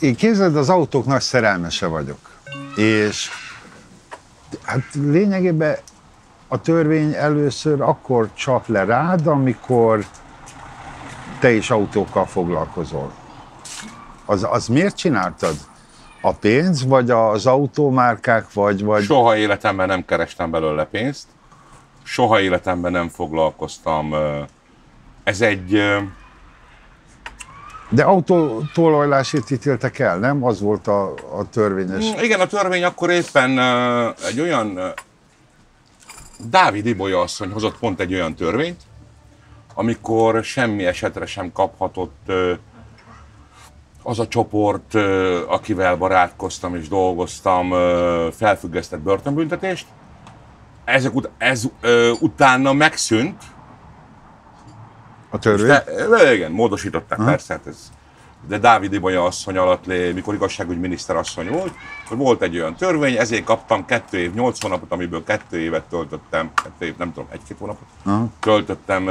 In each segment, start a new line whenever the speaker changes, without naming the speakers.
én képzeld, az autók nagy szerelmese vagyok. És hát lényegében a törvény először akkor csap le rád, amikor te is autókkal foglalkozol. Az, az miért csináltad? A pénz, vagy az autómárkák, vagy... vagy...
Soha életemben nem kerestem belőle pénzt, soha életemben nem foglalkoztam. Ez egy...
De autótolajlásért ítéltek el, nem? Az volt a, a törvényes...
Igen, a törvény akkor éppen egy olyan... Dávid Ibolya asszony hozott pont egy olyan törvényt, amikor semmi esetre sem kaphatott az a csoport, akivel barátkoztam és dolgoztam, felfüggesztett börtönbüntetést. Ezek ut- ez utána megszűnt.
A törvény?
De, igen, módosították, ha? persze, hát ez de Dávid Ibolya asszony alatt, lé, mikor igazságügyi miniszter asszony volt, akkor volt egy olyan törvény, ezért kaptam kettő év, nyolc hónapot, amiből kettő évet töltöttem, kettő év, nem tudom, egy-két hónapot Aha. töltöttem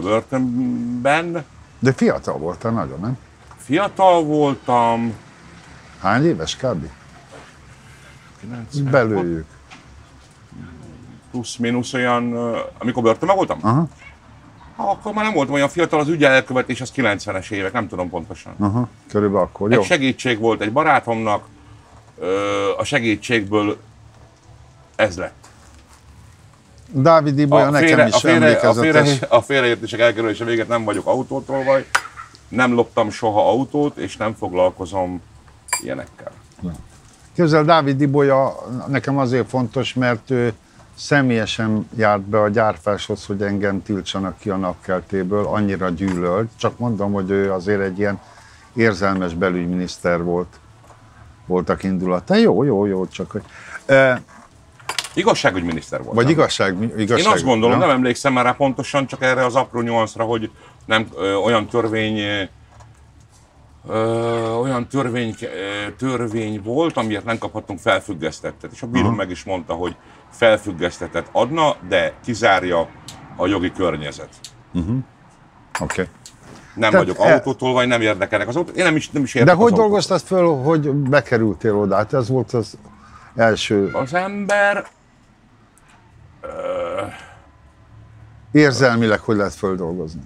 börtönben.
De fiatal voltál nagyon, nem?
Fiatal voltam.
Hány éves kb? 90. Belőjük.
Plusz-minusz olyan, amikor börtönben voltam? Aha. Ha, akkor már nem voltam olyan fiatal, az ügy elkövetés az 90-es évek, nem tudom pontosan.
Aha, körülbelül akkor, jó.
Egy segítség volt egy barátomnak, a segítségből ez lett.
Dávid Ibolya a nekem is a félre, emlékezetes.
A, félre, a félreértések elkerülése véget nem vagyok autótolvaj, nem loptam soha autót, és nem foglalkozom ilyenekkel.
Képzel, Dávid Ibolya nekem azért fontos, mert ő személyesen járt be a gyárfáshoz, hogy engem tiltsanak ki a napkeltéből, annyira gyűlölt. Csak mondom, hogy ő azért egy ilyen érzelmes belügyminiszter volt, voltak indulata. Jó, jó, jó, csak hogy... E,
Igazságügyminiszter volt.
Vagy igazság, igazság.
Én azt gondolom, nem? nem emlékszem már rá pontosan, csak erre az apró nyolcra, hogy nem ö, olyan törvény ö, olyan törvény, ö, törvény volt, amiért nem kaphattunk felfüggesztettet. És a bíró uh-huh. meg is mondta, hogy felfüggesztetet adna, de kizárja a jogi környezet.
Uh-huh. Oké. Okay.
Nem Tehát vagyok e... autótól, vagy nem érdekelnek az autót. Én nem is, nem is
De hogy dolgoztad föl, hogy bekerültél oda? Hát ez volt az első...
Az ember... Ö...
Érzelmileg hogy lehet földolgozni?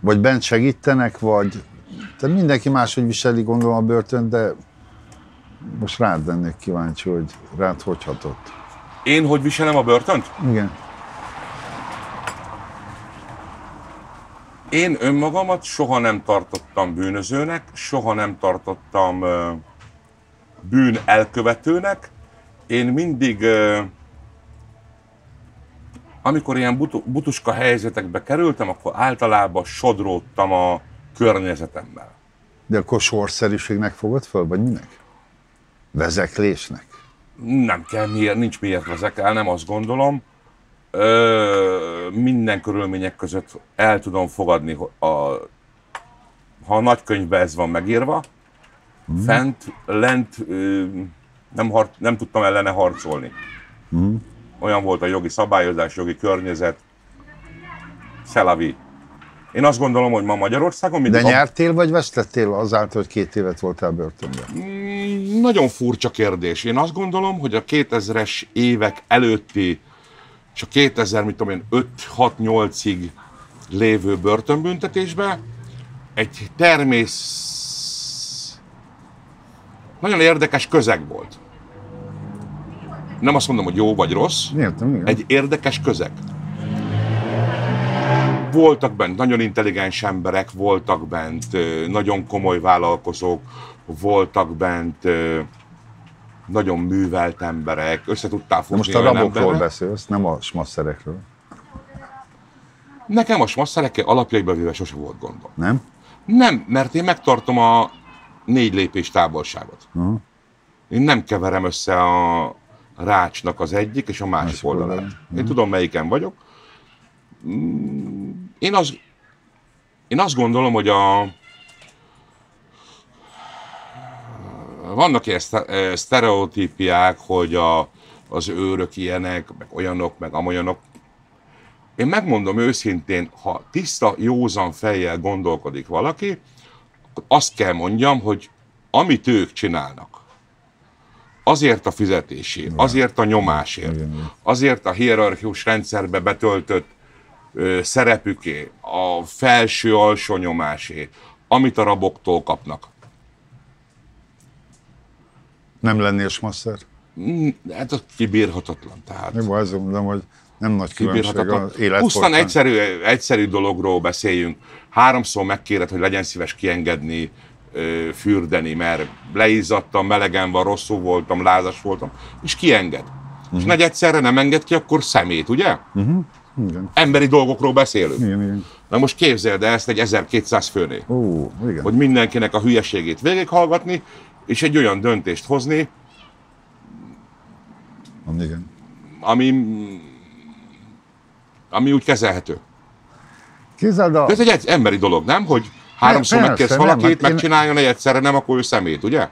Vagy bent segítenek, vagy... Tehát mindenki máshogy viseli, gondolom a börtön, de most rád lennék kíváncsi, hogy rád hogy hatott.
Én hogy viselem a börtönt?
Igen.
Én önmagamat soha nem tartottam bűnözőnek, soha nem tartottam bűn elkövetőnek. Én mindig, amikor ilyen butu, butuska helyzetekbe kerültem, akkor általában sodródtam a környezetemmel.
De akkor sorszerűségnek fogod föl, vagy minek? Vezeklésnek?
Nem kell, miért, nincs miért vezekel, nem azt gondolom. Ö, minden körülmények között el tudom fogadni, a, ha a nagykönyvben ez van megírva, mm. fent, lent ö, nem, har, nem tudtam ellene harcolni. Mm. Olyan volt a jogi szabályozás, jogi környezet. Szelavi. Én azt gondolom, hogy ma Magyarországon...
De nyertél vagy vesztettél azáltal, hogy két évet voltál börtönben?
Mm, nagyon furcsa kérdés. Én azt gondolom, hogy a 2000-es évek előtti, és a 2000, mit tudom én, 5-6-8-ig lévő börtönbüntetésben egy termész... Nagyon érdekes közeg volt. Nem azt mondom, hogy jó vagy rossz.
Értem, igen.
Egy érdekes közeg voltak bent nagyon intelligens emberek, voltak bent nagyon komoly vállalkozók, voltak bent nagyon művelt emberek, össze tudtál fogni
Most a rabokról emberek. beszélsz, nem a smasszerekről.
Nekem a smasszerekkel alapjaiban véve sose volt gondom.
Nem?
Nem, mert én megtartom a négy lépés távolságot. Uh-huh. Én nem keverem össze a rácsnak az egyik és a másik oldalát. Én uh-huh. tudom, melyiken vagyok. Mm, én azt, én azt gondolom, hogy a, vannak ilyen sztereotípiák, hogy a, az őrök ilyenek, meg olyanok, meg amolyanok. Én megmondom őszintén, ha tiszta, józan fejjel gondolkodik valaki, akkor azt kell mondjam, hogy amit ők csinálnak, azért a fizetésért, azért a nyomásért, azért a hierarchikus rendszerbe betöltött ö, szerepüké, a felső-alsó nyomásé, amit a raboktól kapnak.
Nem lennél smasszer?
Mm, Hát az kibírhatatlan. Tehát
Jó, azon mondom, hogy nem nagy különbség az
Pusztán
életkorban.
egyszerű, egyszerű dologról beszéljünk. Háromszor megkéred, hogy legyen szíves kiengedni, fürdeni, mert leizzadtam, melegen van, rosszul voltam, lázas voltam, és kienged. És
Mhm.
negyedszerre nem enged ki, akkor szemét, ugye?
Igen,
Emberi dolgokról beszélünk.
igen, igen.
Na most képzeld el ezt egy 1200 főnél,
Ó, igen.
hogy mindenkinek a hülyeségét végighallgatni, és egy olyan döntést hozni,
igen.
ami, ami úgy kezelhető.
Képzeld a...
De ez egy emberi dolog, nem? Hogy háromszor
persze,
megkérsz
nem,
valakit,
hát én-
megcsináljon, egy egyszerre nem, akkor ő szemét, ugye?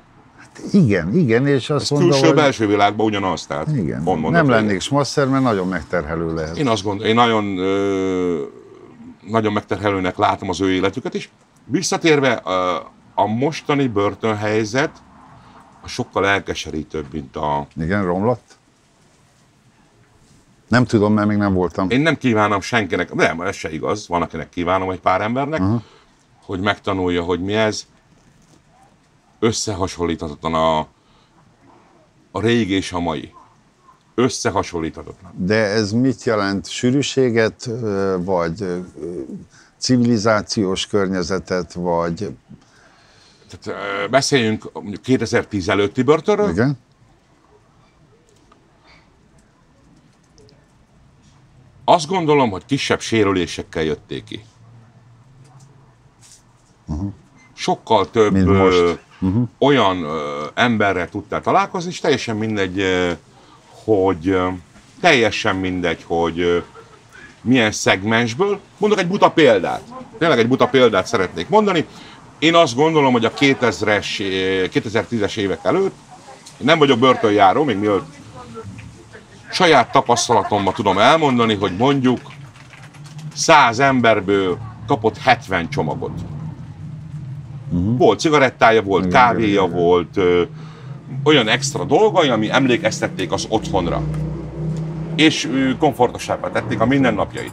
Igen, igen, és azt
Ez
mondom, hogy...
külső-belső világban ugyanaz, tehát
Igen,
pont mondod,
nem lennék smasszer, mert nagyon megterhelő lehet.
Én azt gondolom, én nagyon, ö, nagyon megterhelőnek látom az ő életüket is. Visszatérve, ö, a mostani börtönhelyzet a sokkal elkeserítőbb, mint a...
Igen, romlott? Nem tudom, mert még nem voltam.
Én nem kívánom senkinek, nem, ez se igaz, van akinek kívánom egy pár embernek, uh-huh. hogy megtanulja, hogy mi ez. Összehasonlíthatatlan a, a régi és a mai. Összehasonlíthatatlan.
De ez mit jelent? Sűrűséget, vagy civilizációs környezetet, vagy...
Tehát, beszéljünk mondjuk 2010 előtti börtönről,
Igen?
Azt gondolom, hogy kisebb sérülésekkel jötték ki. Sokkal több
Mint
ö,
most.
olyan ö, emberrel tudtál találkozni, és teljesen mindegy, hogy teljesen mindegy, hogy milyen szegmensből. Mondok egy buta példát. Tényleg egy buta példát szeretnék mondani. Én azt gondolom, hogy a 2000-es, ö, 2010-es évek előtt, én nem vagyok börtönjáró, még mielőtt saját tapasztalatomban tudom elmondani, hogy mondjuk 100 emberből kapott 70 csomagot. Volt cigarettája, volt
Igen,
kávéja,
igen,
volt ö, olyan extra dolgai, ami emlékeztették az otthonra. És ö, komfortosabbá tették a mindennapjait.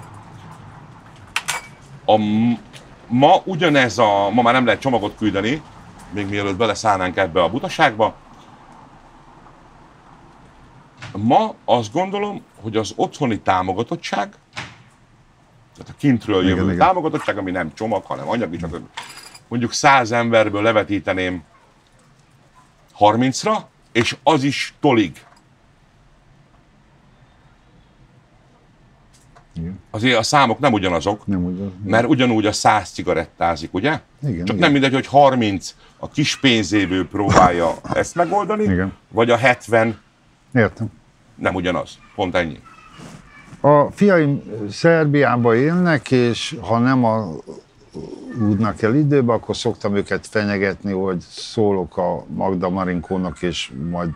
A, ma ugyanez a, ma már nem lehet csomagot küldeni, még mielőtt beleszállnánk ebbe a butaságba, Ma azt gondolom, hogy az otthoni támogatottság, tehát a kintről jövő
igen.
támogatottság, ami nem csomag, hanem anyagi, csak mondjuk 100 emberből levetíteném 30-ra, és az is tolig.
Igen.
Azért a számok nem ugyanazok,
Nem úgy.
mert ugyanúgy a 100 cigarettázik, ugye?
Igen,
Csak
igen.
nem mindegy, hogy 30 a kis pénzéből próbálja ezt megoldani,
Igen.
vagy a 70
Értem.
nem ugyanaz. Pont ennyi.
A fiaim Szerbiában élnek, és ha nem a, údnak el időbe, akkor szoktam őket fenyegetni, hogy szólok a Magda Marinkónak, és majd,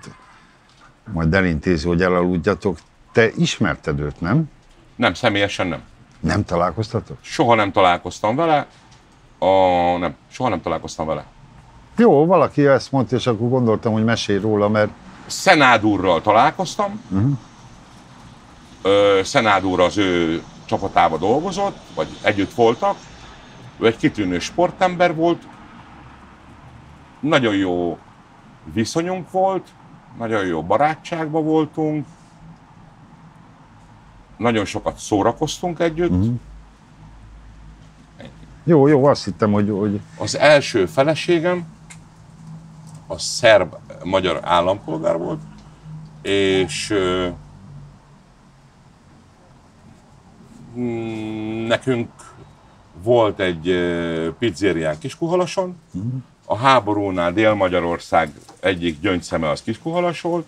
majd elintézi, hogy elaludjatok. Te ismerted őt, nem?
Nem, személyesen nem.
Nem találkoztatok?
Soha nem találkoztam vele. A, nem, soha nem találkoztam vele.
Jó, valaki ezt mondta, és akkor gondoltam, hogy mesélj róla, mert
Szenádúrral találkoztam. Uh-huh. Szenádúr az ő csapatába dolgozott, vagy együtt voltak. Ő egy kitűnő sportember volt. Nagyon jó viszonyunk volt, nagyon jó barátságban voltunk. Nagyon sokat szórakoztunk együtt. Uh-huh.
jó, jó, azt hittem, hogy, hogy
Az első feleségem a szerb-magyar állampolgár volt, és mm, nekünk volt egy ö, pizzériánk Kiskuhalason, a háborúnál Dél-Magyarország egyik gyöngyszeme az Kiskuhalas volt,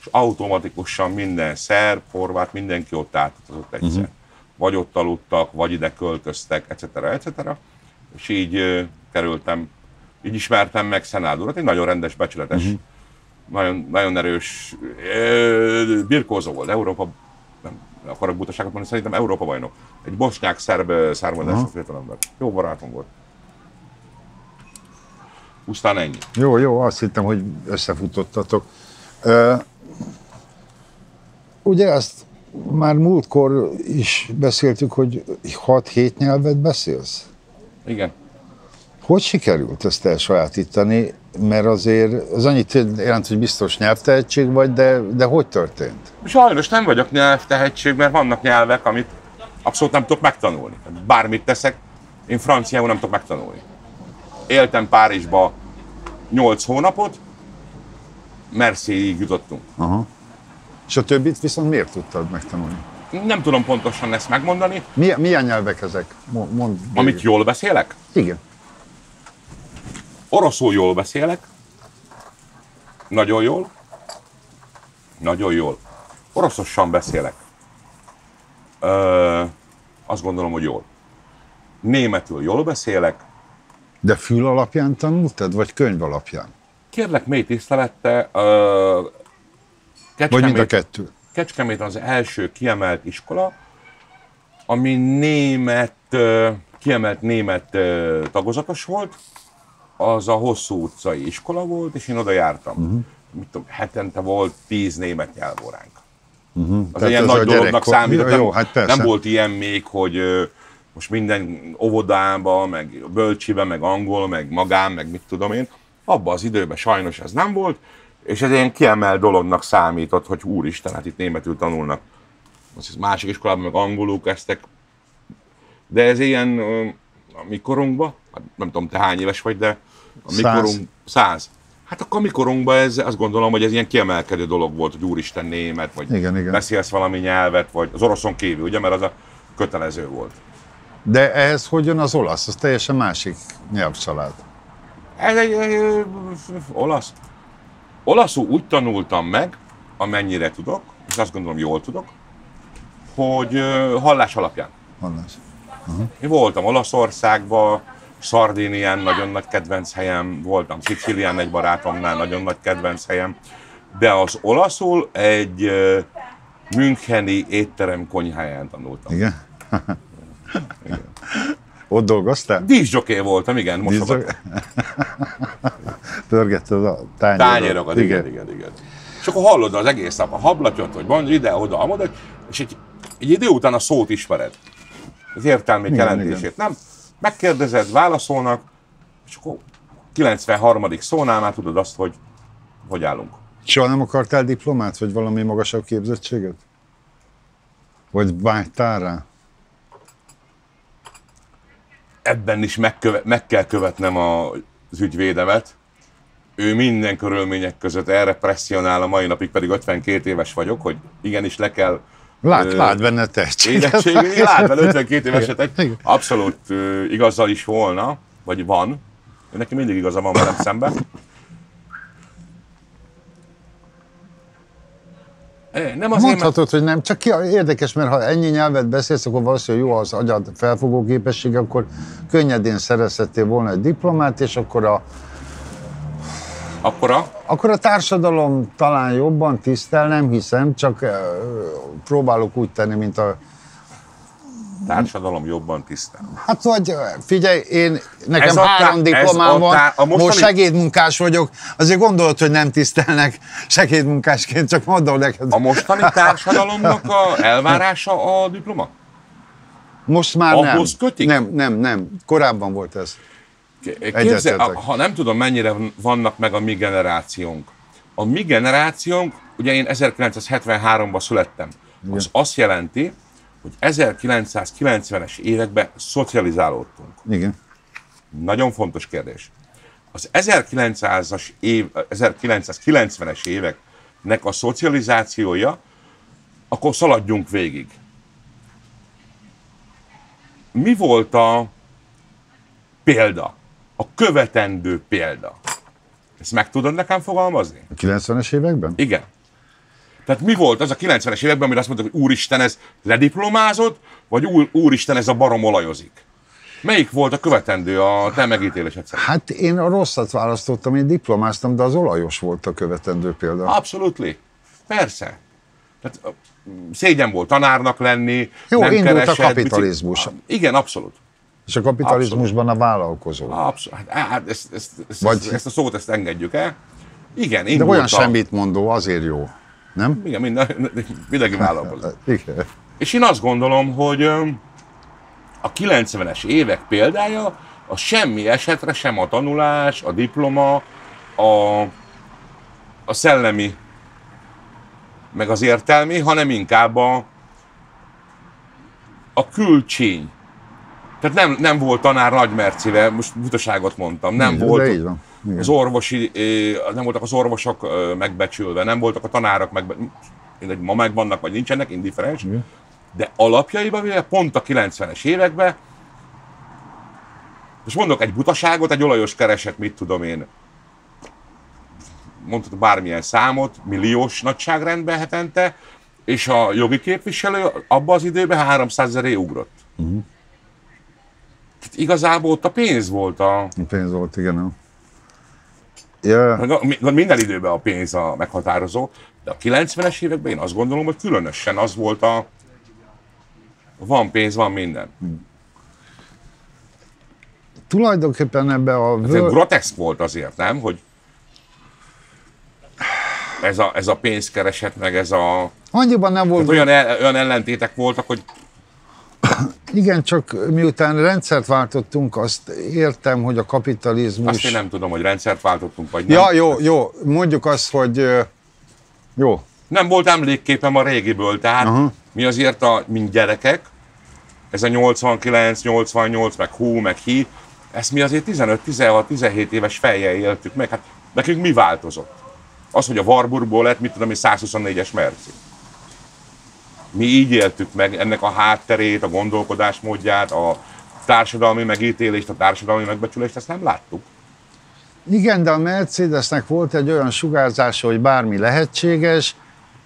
és automatikusan minden szerb, horvát, mindenki ott átutazott egyszer. Vagy ott aludtak, vagy ide költöztek, etc. etc. És így kerültem, így ismertem meg Szenádurat, egy nagyon rendes, becsületes, nagyon, nagyon erős, birkózó volt, Európa, akarok butaságot mondani, szerintem Európa bajnok. Egy bosnyák szerb ö, származású fiatalember. Jó barátom volt. Pusztán ennyi.
Jó, jó, azt hittem, hogy összefutottatok. Ö, ugye azt már múltkor is beszéltük, hogy 6-7 nyelvet beszélsz.
Igen.
Hogy sikerült ezt elsajátítani? Mert azért az annyit jelent, hogy biztos nyelvtehetség vagy, de, de hogy történt?
Sajnos nem vagyok nyelvtehetség, mert vannak nyelvek, amit abszolút nem tudok megtanulni. Bármit teszek, én franciául nem tudok megtanulni. Éltem Párizsba 8 hónapot, Merszéig jutottunk.
Aha. És a többit viszont miért tudtad megtanulni?
Nem tudom pontosan ezt megmondani.
Milyen, milyen nyelvek ezek? Mo- Mondd
Amit jól beszélek,
Igen.
Oroszul jól beszélek, nagyon jól, nagyon jól. Oroszosan beszélek. Ö, azt gondolom, hogy jól. Németül jól beszélek,
De fül alapján tanultad, vagy könyv alapján?
Kérlek mély tisztelette, ö,
Vagy mind a
Kecskemét,
kettő?
Kecskemét az első kiemelt iskola, ami német, kiemelt német tagozatos volt, az a hosszú utcai iskola volt, és én oda jártam. Uh-huh. Mit tudom, hetente volt tíz német nyelvóránk. Uh-huh. Az.
Tehát
ilyen
ez
nagy dolognak.
Jó,
Nem,
jó, hát persze.
nem volt ilyen még, hogy most minden óvodába, meg bölcsibe, meg angol, meg magán, meg mit tudom én. Abban az időben sajnos ez nem volt, és ez ilyen kiemelt dolognak számított, hogy úristen, hát itt németül tanulnak. Ez másik iskolában meg angolul kezdtek. De ez ilyen a mi korunkban, hát nem tudom te hány éves vagy, de a mi
Száz.
Hát akkor a mi korunkban ez, azt gondolom, hogy ez ilyen kiemelkedő dolog volt, hogy úristen német, vagy
Igen, igen.
beszélsz valami nyelvet, vagy az oroszon kívül, ugye, mert az a kötelező volt.
De ehhez hogy jön az olasz? Az teljesen másik nyelvcsalád.
Ez egy, egy, egy olasz. Olaszul úgy tanultam meg, amennyire tudok, és azt gondolom jól tudok, hogy hallás alapján.
Hallás.
Én voltam Olaszországban, Szardénián nagyon nagy kedvenc helyem, voltam Szicílián egy barátomnál, nagyon nagy kedvenc helyem, de az olaszul egy Müncheni étterem konyháján tanultam.
Igen? Ott dolgoztál?
Díszsgyoké voltam, igen, mosogat.
Pörgetted a tányérokat.
Tányérokat, igen, igen, igen. És akkor hallod az egész nap a hablatyot, hogy van ide, oda, amoda, és egy, egy idő után a szót ismered. Az értelmét,
Igen,
jelentését, nem? Megkérdezed, válaszolnak, és akkor 93. szónál már tudod azt, hogy hogy állunk.
Soha nem akartál diplomát, vagy valami magasabb képzettséget? Vagy vágytál rá?
Ebben is megköve, meg kell követnem a, az ügyvédemet. Ő minden körülmények között erre presszionál, a mai napig pedig 52 éves vagyok, hogy igenis le kell
Lát, lát benne tehetséget.
én látom, 52 éveset
Igen.
abszolút igazal is volna, vagy van. Neki mindig igaza van velem szemben. Nem azért, mert
Mondhatod, hogy nem, csak ki, érdekes, mert ha ennyi nyelvet beszélsz, akkor valószínűleg jó az agyad felfogó képessége, akkor könnyedén szerezhettél volna egy diplomát, és akkor a,
akkora,
akkor a társadalom talán jobban tisztel, nem hiszem, csak próbálok úgy tenni, mint a...
társadalom jobban tisztel.
Hát vagy figyelj, én, nekem
Ez a
három
ez
diplomám
a
van,
tá- a mostani-
most segédmunkás vagyok, azért gondolod, hogy nem tisztelnek segédmunkásként, csak mondom neked.
A mostani társadalomnak a elvárása a diploma?
Most már nem.
Ahhoz kötik?
Nem, nem, nem. Korábban volt ez.
Képzel, ha nem tudom, mennyire vannak meg a mi generációnk. A mi generációnk, ugye én 1973-ban születtem, az azt jelenti, hogy 1990-es években szocializálódtunk.
Igen.
Nagyon fontos kérdés. Az 1900-as év, 1990-es éveknek a szocializációja, akkor szaladjunk végig. Mi volt a példa? A követendő példa? Ezt meg tudod nekem fogalmazni?
A 90-es években?
Igen. Tehát mi volt az a 90-es években, amire azt mondtuk, hogy úristen, ez lediplomázott, vagy úr, úristen, ez a barom olajozik? Melyik volt a követendő a te megítélésed szerint?
Hát én a rosszat választottam, én diplomáztam, de az olajos volt a követendő példa.
Abszolút. Persze. Tehát szégyen volt tanárnak lenni.
Jó,
nem
indult a
keresett,
kapitalizmus.
bici- Igen, abszolút.
És a kapitalizmusban a vállalkozó.
Abszolút. Hát, hát ezt, ezt, ezt,
Vagy-
ezt, ezt a szót ezt engedjük el. Igen,
De
indult
olyan semmit mondó, azért jó. Nem?
Igen, minden, mindenki vállalkozó.
Igen.
És én azt gondolom, hogy a 90-es évek példája a semmi esetre sem a tanulás, a diploma, a, a szellemi, meg az értelmi, hanem inkább a, a külcsény. Tehát nem, nem volt tanár nagy mercivel, most butaságot mondtam, nem
Igen,
volt
így van. Igen.
az orvosi, nem voltak az orvosok megbecsülve, nem voltak a tanárok megbecsülve, ma megvannak, vagy nincsenek, indifferens,
Igen.
de alapjaiban véve pont a 90-es években, most mondok egy butaságot, egy olajos kereset, mit tudom én, mondhatod bármilyen számot, milliós nagyságrendben hetente, és a jogi képviselő abban az időben 300 ezeré ugrott.
Mhm.
Tehát igazából ott a pénz volt a,
Pénz volt, igen. nem? Ja,
a- Minden időben a pénz a meghatározó, de a 90-es években én azt gondolom, hogy különösen az volt a van pénz, van minden.
tulajdonképpen ebbe a...
Ez
völ-
groteszk volt azért, nem? Hogy ez a, ez a pénzkereset, meg ez a...
Annyiban nem volt,
Olyan, el, olyan ellentétek voltak, hogy
igen, csak miután rendszert váltottunk, azt értem, hogy a kapitalizmus...
azt én nem tudom, hogy rendszert váltottunk, vagy nem.
Ja, jó, jó, mondjuk azt, hogy jó,
Nem volt emlékképem a régiből, tehát
Aha.
mi azért, a, mint gyerekek, ez a 89, 88, meg hú, meg hi, ezt mi azért 15, 16, 17 éves fejjel éltük meg. Hát nekünk mi változott? Az, hogy a Warburgból lett, mit tudom, egy 124-es Merci. Mi így éltük meg ennek a hátterét, a gondolkodásmódját, a társadalmi megítélést, a társadalmi megbecsülést, ezt nem láttuk.
Igen, de a Mercedesnek volt egy olyan sugárzása, hogy bármi lehetséges.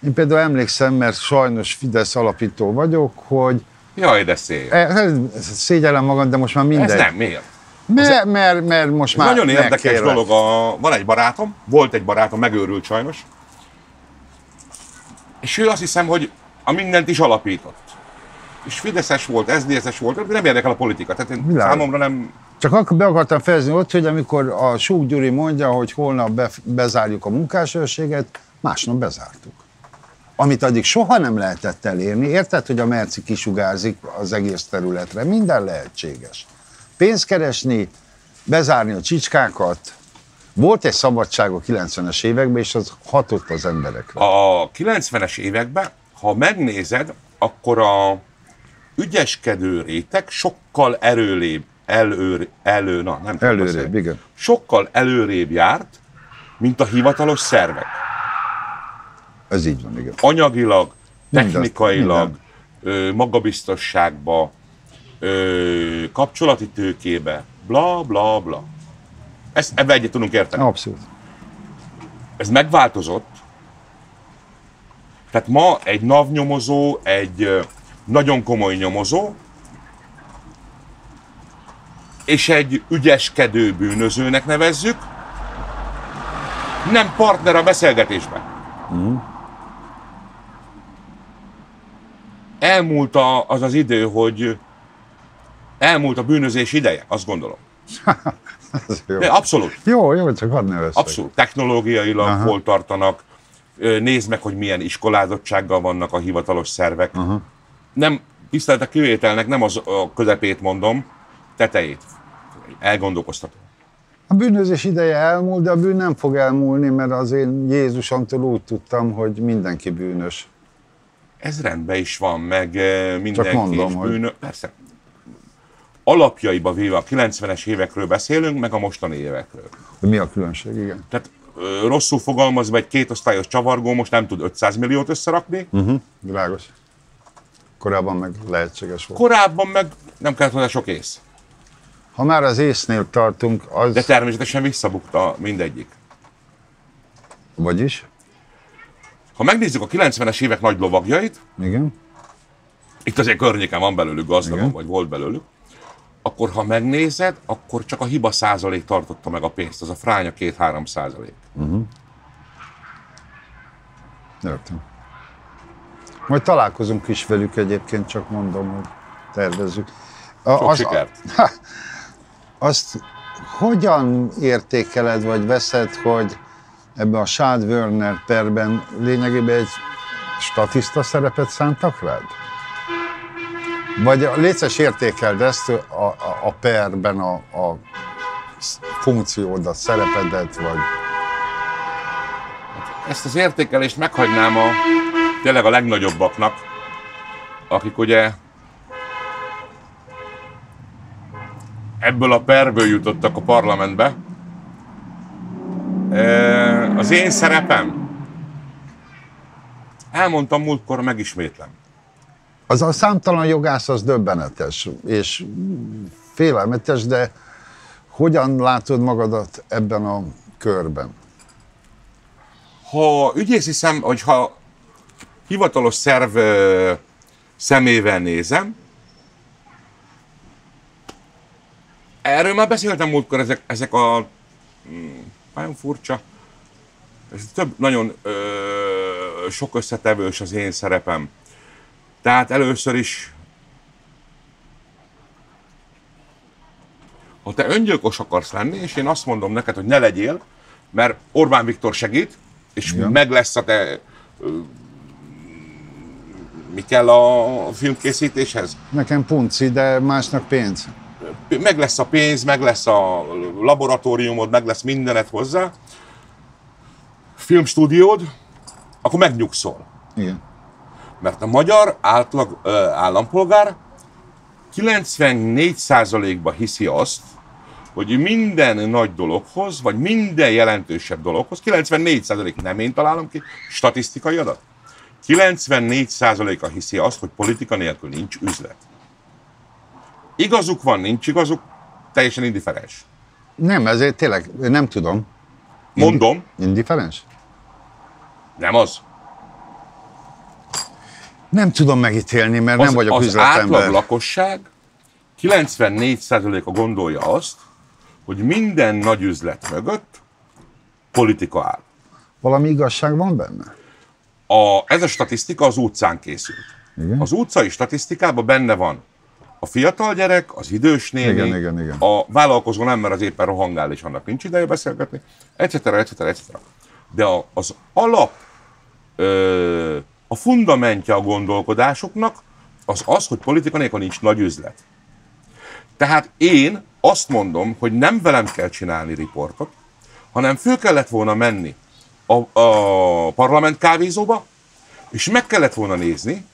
Én például emlékszem, mert sajnos Fidesz alapító vagyok, hogy
Jaj, de szép.
eh, szégyellem magam, de most már mindegy.
Ez nem, miért?
Mert, mert, mert most már
nagyon érdekes
megkérlek.
dolog. A, van egy barátom, volt egy barátom, megőrült sajnos, és ő azt hiszem, hogy a mindent is alapított. És Fideszes volt, SZDSZ-es volt, de nem érdekel a politika. Tehát én,
Világos.
számomra nem...
Csak akkor be akartam fejezni ott, hogy amikor a Súk Gyuri mondja, hogy holnap be, bezárjuk a munkásőrséget, másnap bezártuk. Amit addig soha nem lehetett elérni, érted, hogy a Merci kisugárzik az egész területre, minden lehetséges. Pénzt keresni, bezárni a csicskákat, volt egy szabadság a 90-es években, és az hatott az emberekre.
A 90-es években, ha megnézed, akkor a ügyeskedő réteg sokkal erőlébb, előr, elő, na nem
Előrébb, igen.
Sokkal előrébb járt, mint a hivatalos szervek.
Ez így van, igen.
anyagilag,
Mindaz-
technikailag, ö, magabiztosságba, ö, kapcsolati tőkébe, bla bla bla. Ezt ebbe egyet tudunk érteni.
Abszolút.
Ez megváltozott. Tehát ma egy NAV nyomozó, egy nagyon komoly nyomozó, és egy ügyeskedő bűnözőnek nevezzük, nem partner a beszélgetésben. elmúlt a, az az idő, hogy elmúlt a bűnözés ideje, azt gondolom.
Jó.
De abszolút,
jó, jó, csak hadd nevezzek.
abszolút. Technológiailag
Aha.
hol tartanak, nézd meg, hogy milyen iskolázottsággal vannak a hivatalos szervek.
Aha.
Nem, tisztelt a kivételnek, nem az a közepét mondom, tetejét. Elgondolkoztató.
A bűnözés ideje elmúlt, de a bűn nem fog elmúlni, mert az én Jézusomtól úgy tudtam, hogy mindenki bűnös.
Ez rendben is van, meg mindenki
mondom,
is
hogy-
bűnö... Persze. Alapjaiba véve a 90-es évekről beszélünk, meg a mostani évekről.
Hogy mi a különbség, igen.
Tehát rosszul fogalmazva egy kétosztályos csavargó most nem tud 500 milliót összerakni.
Uh-huh. Világos. Korábban meg lehetséges volt.
Korábban meg nem kellett hozzá sok ész.
Ha már az észnél tartunk, az...
De természetesen visszabukta mindegyik.
Vagyis?
Ha megnézzük a 90-es évek nagy lovagjait,
Igen.
itt azért környéken van belőlük gazdagon, vagy volt belőlük, akkor ha megnézed, akkor csak a hiba százalék tartotta meg a pénzt, az a fránya 2-3 százalék.
Értem. Majd találkozunk is velük egyébként, csak mondom, hogy tervezzük. A-
Sok sikert.
Azt hogyan értékeled, vagy veszed, hogy ebben a Schad Werner perben lényegében egy statiszta szerepet szántak rád? Vagy létszes értékeld ezt a, a, a perben a, a funkciódat, szerepedet, vagy...
Ezt az értékelést meghagynám a tényleg a legnagyobbaknak, akik ugye ebből a perből jutottak a parlamentbe. Az én szerepem, elmondtam múltkor, megismétlem.
Az a számtalan jogász az döbbenetes, és félelmetes, de hogyan látod magadat ebben a körben?
Ha ügyészi szem, vagy ha hivatalos szerv szemével nézem, erről már beszéltem múltkor, ezek, ezek a mm, nagyon furcsa, ez több, nagyon ö, sok összetevős az én szerepem. Tehát először is, ha te öngyilkos akarsz lenni, és én azt mondom neked, hogy ne legyél, mert Orbán Viktor segít, és
Igen.
meg lesz a te... Mi kell a filmkészítéshez?
Nekem punci, de másnak pénz.
Meg lesz a pénz, meg lesz a laboratóriumod, meg lesz mindened hozzá. Filmstúdiód, akkor megnyugszol.
Igen.
Mert a magyar átlag ö, állampolgár 94%-ba hiszi azt, hogy minden nagy dologhoz, vagy minden jelentősebb dologhoz, 94% nem én találom ki, statisztikai adat, 94%-a hiszi azt, hogy politika nélkül nincs üzlet. Igazuk van, nincs igazuk, teljesen indiferens.
Nem, ezért tényleg nem tudom.
Mondom,
Indiferens?
nem az.
Nem tudom megítélni, mert
Az,
nem vagyok
az
üzletember.
átlag lakosság 94%-a gondolja azt, hogy minden nagy üzlet mögött politika áll.
Valami igazság van benne?
A, ez a statisztika az utcán készült.
Igen.
Az utcai statisztikában benne van a fiatal gyerek, az idős néni,
Igen, igen, igen.
a vállalkozó nem, mert az éppen rohangál, és annak nincs ideje beszélgetni, etc. etc. etc. De a, az alap, ö, a fundamentja a gondolkodásoknak az az, hogy politika nélkül nincs nagy üzlet. Tehát én azt mondom, hogy nem velem kell csinálni riportot, hanem föl kellett volna menni a, a parlament kávézóba, és meg kellett volna nézni,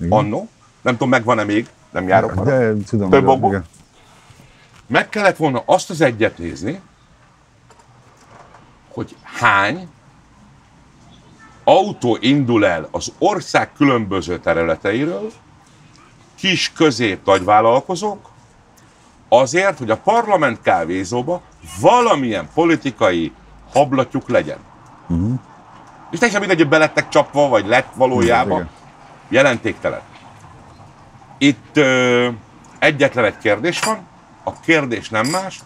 Igen.
annó, nem tudom, megvan-e még, nem járok arra.
De tudom.
Több
igen.
Meg kellett volna azt az egyet nézni, hogy hány autó indul el az ország különböző területeiről, kis, közép, nagy vállalkozók, azért, hogy a parlament kávézóba valamilyen politikai hablatjuk legyen. Uh-huh. És teljesen mindegy, hogy belettek csapva, vagy lett valójában.
Igen,
Jelentéktelen. Itt ö, egyetlen egy kérdés van, a kérdés nem más,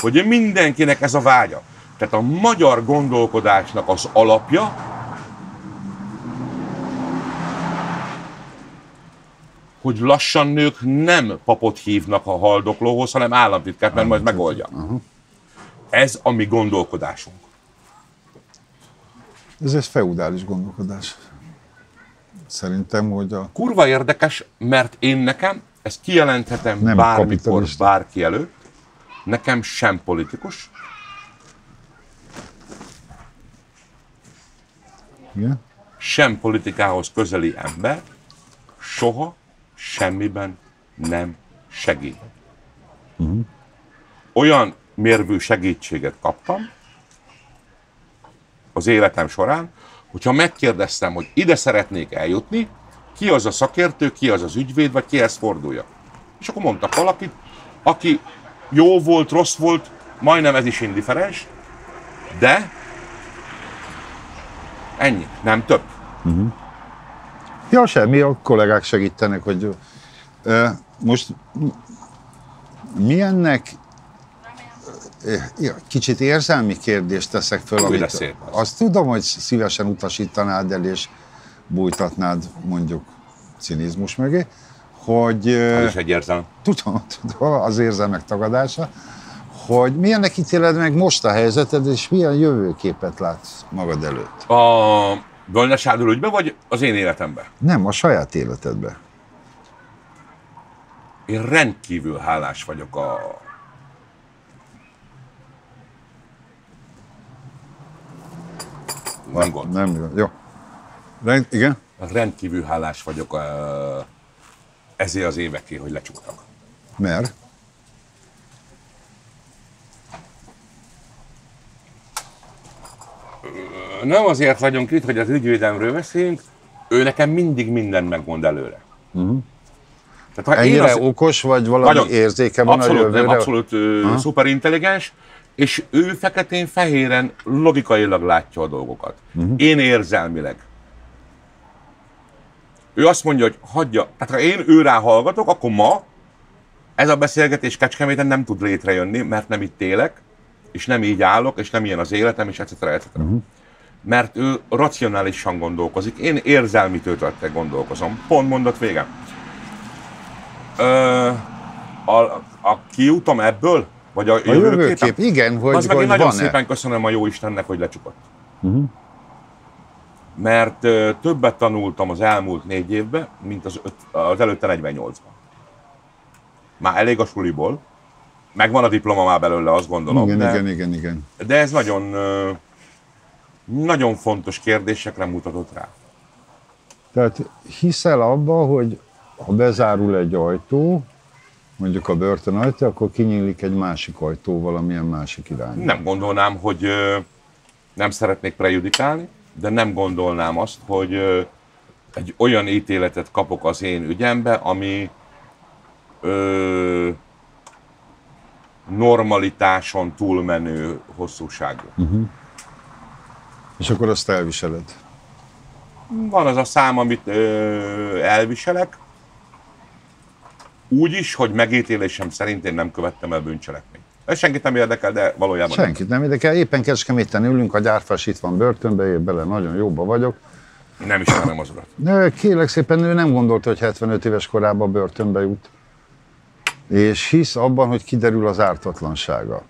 hogy mindenkinek ez a vágya. Tehát a magyar gondolkodásnak az alapja, hogy lassan nők nem papot hívnak a haldoklóhoz, hanem államtitkát, mert majd megoldja. Ez a mi gondolkodásunk.
Ez egy feudális gondolkodás. Szerintem, hogy a...
kurva érdekes, mert én nekem, ezt kijelenthetem
Nem
bármikor, bárki előtt, nekem sem politikus,
Igen?
sem politikához közeli ember soha semmiben nem segít. Olyan mérvű segítséget kaptam az életem során, hogyha megkérdeztem, hogy ide szeretnék eljutni, ki az a szakértő, ki az az ügyvéd, vagy kihez forduljak. És akkor mondtak valakit, aki jó volt, rossz volt, majdnem ez is indiferens, de ennyi, nem több.
Ja, semmi, a kollégák segítenek, hogy ö, most milyennek kicsit érzelmi kérdést teszek föl, amit
az.
azt tudom, hogy szívesen utasítanád el, és bújtatnád mondjuk cinizmus mögé, hogy
Ez is egy érzelem.
tudom, tudom, az érzelmek tagadása, hogy milyennek ítéled meg most a helyzeted, és milyen jövőképet látsz magad előtt?
A Völnes Sándor ügyben, vagy az én életemben?
Nem, a saját életedben.
Én rendkívül hálás vagyok a... Nem gond.
Nem, jó. Rend, igen?
Rendkívül hálás vagyok a, ezért az éveké, hogy lecsuktak.
Mert?
Nem azért vagyunk itt, hogy az ügyvédemről beszéljünk, ő nekem mindig mindent megmond előre. Uh-huh. Tehát, ha
Ennyire
az,
okos, vagy valami
Nagyon.
érzéke van
abszolút,
a jövőre?
nem, abszolút ö, szuperintelligens, és ő feketén-fehéren logikailag látja a dolgokat. Uh-huh. Én érzelmileg. Ő azt mondja, hogy hagyja, tehát ha én ő rá hallgatok, akkor ma ez a beszélgetés Kecskeméten nem tud létrejönni, mert nem itt élek, és nem így állok, és nem ilyen az életem, és etc. etc. Uh-huh. Mert ő racionálisan gondolkozik, én érzelmi töltettel gondolkozom. Pont mondat vége. Ö, a, a kiutam ebből? Vagy a,
A jövőkép, igen, hogy,
az meg én nagyon
van-e.
szépen köszönöm a jó Istennek, hogy lecsukott. Uh-huh. Mert ö, többet tanultam az elmúlt négy évben, mint az, öt, az előtte 48-ban. Már elég a suliból. Megvan a diploma már belőle, azt gondolom.
Igen,
de,
igen, igen, igen.
de ez nagyon, nagyon fontos kérdésekre mutatott rá.
Tehát hiszel abba, hogy ha bezárul egy ajtó, mondjuk a börtön ajtó, akkor kinyílik egy másik ajtó valamilyen másik irányba.
Nem gondolnám, hogy nem szeretnék prejudikálni, de nem gondolnám azt, hogy egy olyan ítéletet kapok az én ügyembe, ami ö, normalitáson túlmenő hosszúságú.
És akkor azt elviseled.
Van az a szám, amit ö, elviselek, úgy is, hogy megítélésem szerint én nem követtem el bűncselekményt. Ez senkit nem érdekel, de valójában.
Senkit nem érdekel. Éppen Kecskeméten ülünk, a gyárfás itt van börtönbe, ér bele, nagyon jóba vagyok.
nem ismerem az urat.
De kérlek szépen, ő nem gondolta, hogy 75 éves korában börtönbe jut. És hisz abban, hogy kiderül az ártatlansága.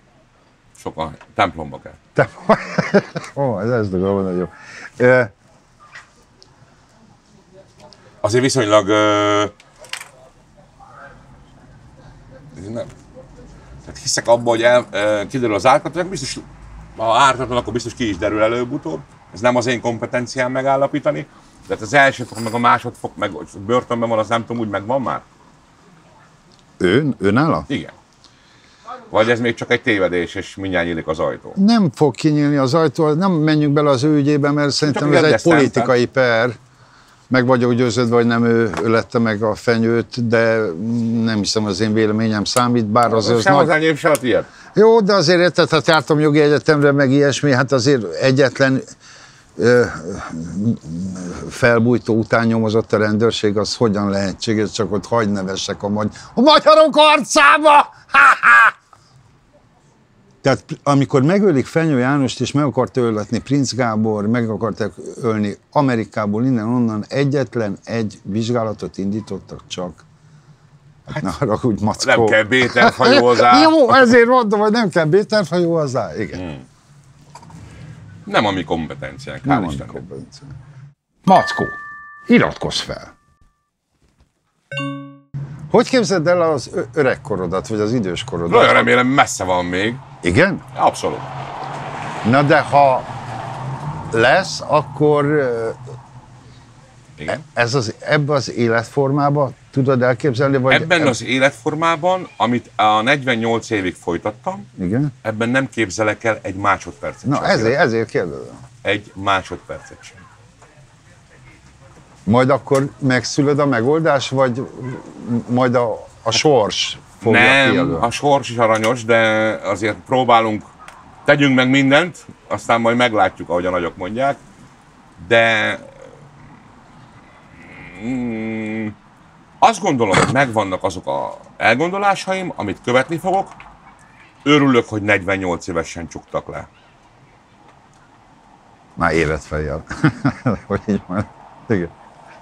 Sokan templomba kell.
Te... Ó, ez, ez dolga van, jó. Ö,
azért viszonylag ö, nem. Tehát hiszek abban, hogy el, ö, kiderül az ártatlan, biztos, ha ártatlan, akkor biztos ki is derül előbb-utóbb. Ez nem az én kompetenciám megállapítani. De hát az első fok, meg a másodfok, meg hogy börtönben van, az nem tudom, úgy megvan már?
Ő, ő nála?
Igen. Vagy ez még csak egy tévedés, és mindjárt nyílik az ajtó.
Nem fog kinyílni az ajtó, nem menjünk bele az ő ügyébe, mert szerintem ez egy politikai per. Meg vagyok győződve, hogy nem ő ölette meg a fenyőt, de nem hiszem az én véleményem számít, bár azért az
Sem
nagy...
az enyém, se a tiéd.
Jó, de azért érted, hát jártam jogi egyetemre, meg ilyesmi, hát azért egyetlen felbújtó után nyomozott a rendőrség, az hogyan lehetséges, csak ott hagy nevessek a, magy- a magyarok arcába! Ha-ha! Tehát amikor megölik Fenyő Jánost, és meg akart ölletni Prince Gábor, meg akarták ölni Amerikából, innen-onnan, egyetlen egy vizsgálatot indítottak csak. Hát, ne haragudj, mackó.
Nem kell béterfajó hozzá.
Jó, ezért mondom, hogy nem kell béterfajó hozzá. Igen. Hmm.
Nem a mi kompetenciánk,
Nem van
Istennek.
kompetencia. Mackó, iratkozz fel. Hogy képzeld el az öregkorodat, vagy az időskorodat?
Nagyon remélem, messze van még.
Igen?
Abszolút.
Na de ha lesz, akkor
Igen.
ez az, ebbe az életformába tudod elképzelni? Vagy
Ebben az életformában, amit a 48 évig folytattam,
Igen?
ebben nem képzelek el egy másodpercet
Na
sem.
ezért, ezért kérdezem.
Egy másodpercet sem.
Majd akkor megszülöd a megoldás, vagy majd a, a sors fogja
nem,
kijelölni?
a sors is aranyos, de azért próbálunk, tegyünk meg mindent, aztán majd meglátjuk, ahogy a nagyok mondják, de mm, azt gondolom, hogy megvannak azok a elgondolásaim, amit követni fogok. Örülök, hogy 48 évesen csuktak le.
Már életfejjel. hogy így van. Igen,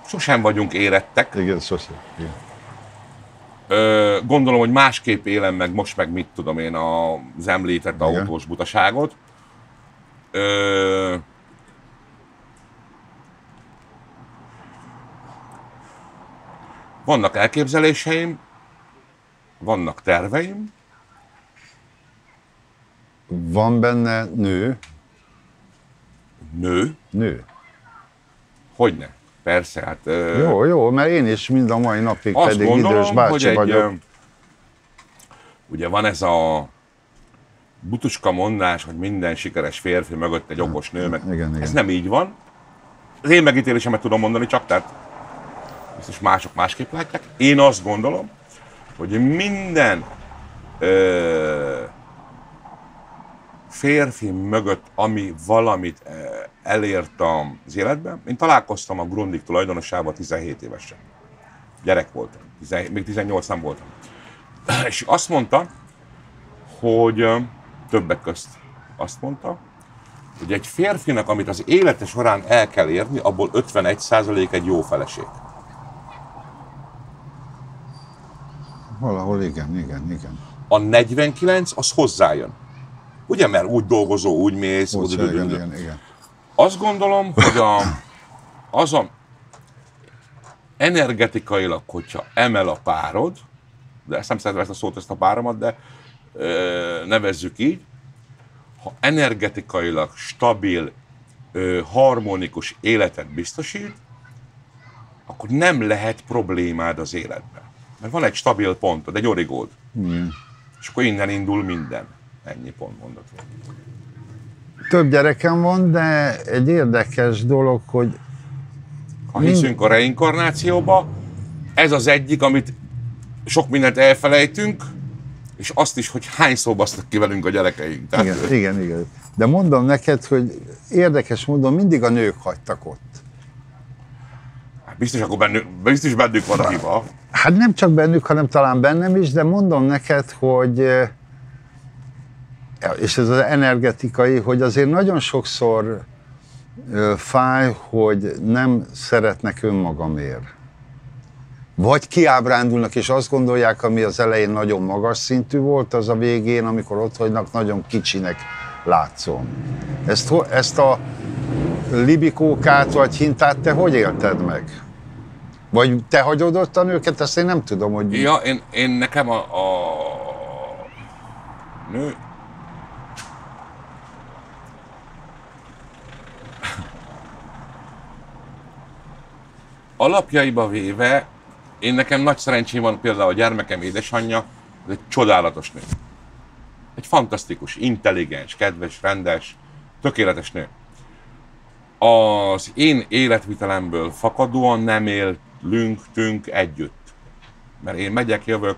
Sosem vagyunk érettek,
igen, sosem. Igen.
Ö, gondolom, hogy másképp élem meg most meg mit tudom én az említett
Igen.
autós butaságot. Ö, vannak elképzeléseim, vannak terveim,
Van benne nő,
nő,
nő.
hogyne. Persze, hát
Jó, jó, mert én is mind a mai napig
azt
pedig
gondolom,
idős bácsi
hogy egy,
vagyok.
ugye van ez a butuska mondás, hogy minden sikeres férfi mögött egy okos nő, meg
igen, igen.
ez nem így van. Az én megítélésemet tudom mondani csak, tehát biztos mások másképp látják. Én azt gondolom, hogy minden ö, férfi mögött, ami valamit ö, elért az életben. Én találkoztam a Grundig tulajdonosával 17 évesen. Gyerek voltam, 17, még 18 nem voltam. És azt mondta, hogy többek közt azt mondta, hogy egy férfinak, amit az élete során el kell érni, abból 51% egy jó feleség.
Valahol igen, igen, igen.
A 49 az hozzájön. Ugye, mert úgy dolgozó, úgy mész.
Bocs,
úgy-
igen, igen, igen.
Azt gondolom, hogy a, az a energetikailag, hogyha emel a párod, de ezt nem szeretem ezt a szót, ezt a páromat, de ö, nevezzük így, ha energetikailag stabil, ö, harmonikus életet biztosít, akkor nem lehet problémád az életben. Mert van egy stabil pontod, egy origód. És akkor innen indul minden. Ennyi pont mondat volt.
Több gyerekem van, de egy érdekes dolog, hogy
Ha hiszünk a reinkarnációba, ez az egyik, amit sok mindent elfelejtünk, és azt is, hogy hányszor basztak ki velünk a gyerekeink. Tehát,
igen, igen, igen. De mondom neked, hogy érdekes módon mindig a nők hagytak ott.
Hát biztos, akkor bennük, biztos bennük van a hiba.
Hát nem csak bennük, hanem talán bennem is, de mondom neked, hogy eh, és ez az energetikai, hogy azért nagyon sokszor fáj, hogy nem szeretnek önmagamért. Vagy kiábrándulnak, és azt gondolják, ami az elején nagyon magas szintű volt, az a végén, amikor ott hagynak, nagyon kicsinek látszom. Ezt, ezt a libikókát vagy hintát te hogy élted meg? Vagy te hagyod ott a nőket, ezt én nem tudom, hogy...
Ja, én, én nekem a, a nő... Alapjaiba véve, én nekem nagy szerencsém van például a gyermekem édesanyja, ez egy csodálatos nő. Egy fantasztikus, intelligens, kedves, rendes, tökéletes nő. Az én életvitelemből fakadóan nem élünk tünk együtt mert én megyek, jövök.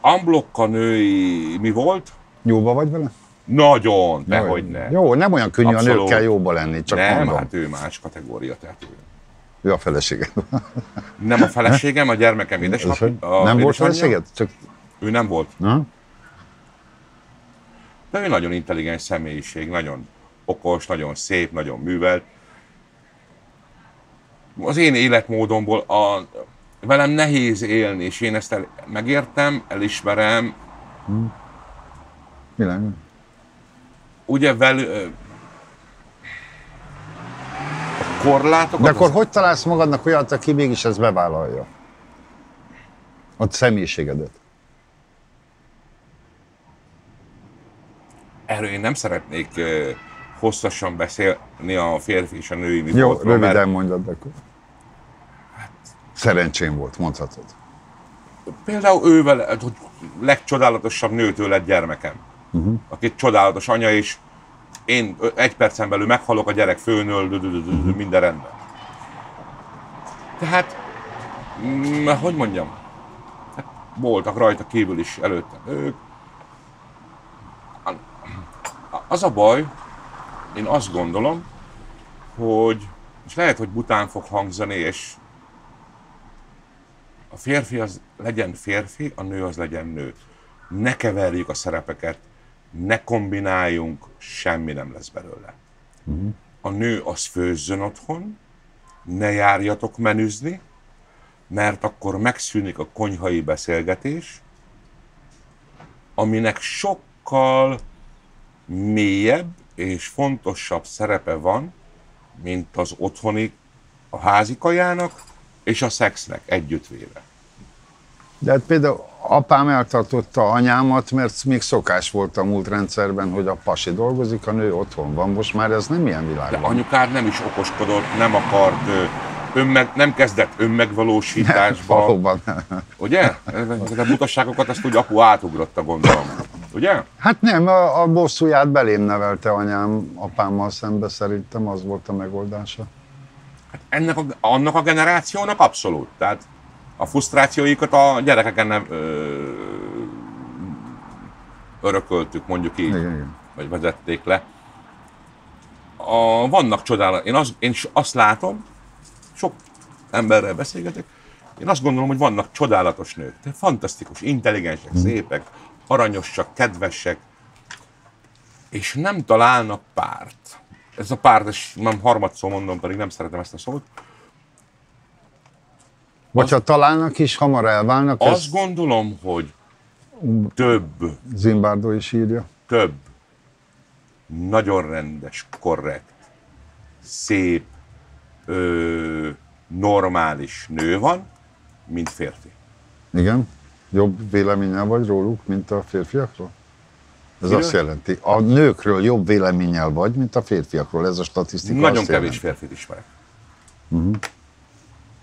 Amblokka női mi volt?
Jóba vagy vele?
Nagyon, dehogy ne.
Jó, nem olyan könnyű a
Abszolút.
nőkkel jóba lenni, csak
nem,
mondom.
hát ő más kategória, tehát ő.
Ő a feleséged.
Nem a feleségem, a gyermekem édesapja.
nem
a
volt
édesanyja.
feleséged? Csak...
Ő nem volt.
Na?
De ő nagyon intelligens személyiség, nagyon okos, nagyon szép, nagyon művelt. Az én életmódomból a, velem nehéz élni, és én ezt el, megértem, elismerem.
Világos.
Ugye velő... A korlátokat...
De akkor
az-
hogy találsz magadnak olyat, aki mégis ezt bevállalja? A személyiségedet.
Erről én nem szeretnék hosszasan beszélni a férfi és a női mi
Jó,
voltról, mert-
röviden mondjad akkor. Szerencsém volt, mondhatod.
Például ővel, hát, hogy legcsodálatosabb nőtől lett gyermekem. Uh-huh. Aki csodálatos anya, és én egy percen belül meghalok, a gyerek főnöl, dü- minden rendben. Tehát, hogy mondjam, hát voltak rajta kívül is előttem ők. Az a baj, én azt gondolom, hogy, és lehet, hogy bután fog hangzani, és a férfi az legyen férfi, a nő az legyen nő. Ne keverjük a szerepeket, ne kombináljunk, semmi nem lesz belőle. a nő az főzzön otthon, ne járjatok menüzni, mert akkor megszűnik a konyhai beszélgetés, aminek sokkal mélyebb és fontosabb szerepe van, mint az otthoni, a házi kajának és a szexnek együttvéve.
De hát például apám eltartotta anyámat, mert még szokás volt a múlt rendszerben, hogy a pasi dolgozik, a nő otthon van. Most már ez nem ilyen világ.
De anyukád nem is okoskodott, nem akart, önmeg, nem kezdett önmegvalósításba.
Valóban.
Ugye? A butasságokat azt úgy apu átugrotta, gondolom. Ugye?
Hát nem, a, a bosszúját belém nevelte anyám apámmal szembe, szerintem az volt a megoldása.
Ennek a, annak a generációnak abszolút. Tehát a frusztrációikat a gyerekeken nem ö, örököltük, mondjuk így,
Igen, igen.
vagy vezették le. A, vannak csodálat. Én, az, én azt látom, sok emberrel beszélgetek, én azt gondolom, hogy vannak csodálatos nők. De fantasztikus, intelligensek, szépek, aranyosak, kedvesek, és nem találnak párt. Ez a párt, és nem harmadszor mondom, pedig nem szeretem ezt a szót.
Vagy ha találnak is, hamar elválnak,
Azt gondolom, hogy több,
Zimbardo is írja.
több nagyon rendes, korrekt, szép, ö, normális nő van, mint férfi.
Igen? Jobb véleménnyel vagy róluk, mint a férfiakról? Ez
Miről?
azt jelenti, a nőkről jobb véleménnyel vagy, mint a férfiakról. Ez a statisztika
Nagyon kevés férfit ismerek.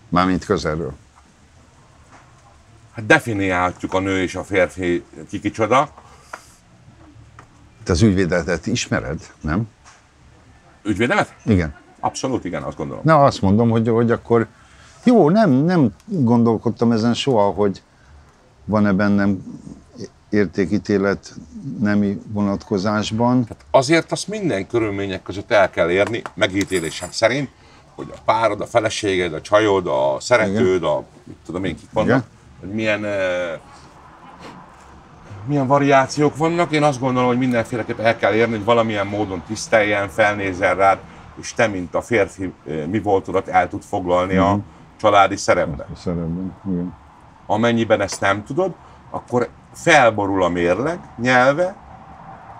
Mármint közelről.
Hát definiálhatjuk a nő és a férfi ki kicsoda.
Te az ügyvédetet ismered, nem?
Ügyvédemet?
Igen.
Abszolút igen, azt gondolom.
Na, azt mondom, hogy, hogy akkor jó, nem, nem gondolkodtam ezen soha, hogy van-e bennem értékítélet nemi vonatkozásban.
Azért azt minden körülmények között el kell érni, megítélésem szerint, hogy a párod, a feleséged, a csajod, a szeretőd, a mit tudom én, kik vannak,
Igen.
hogy milyen, eh, milyen variációk vannak. Én azt gondolom, hogy mindenféleképp el kell érni, hogy valamilyen módon tiszteljen, felnézzen rád, és te, mint a férfi eh, mi voltodat el tud foglalni a családi szerepbe.
A szerepben, igen.
Amennyiben ezt nem tudod, akkor felborul a mérleg nyelve,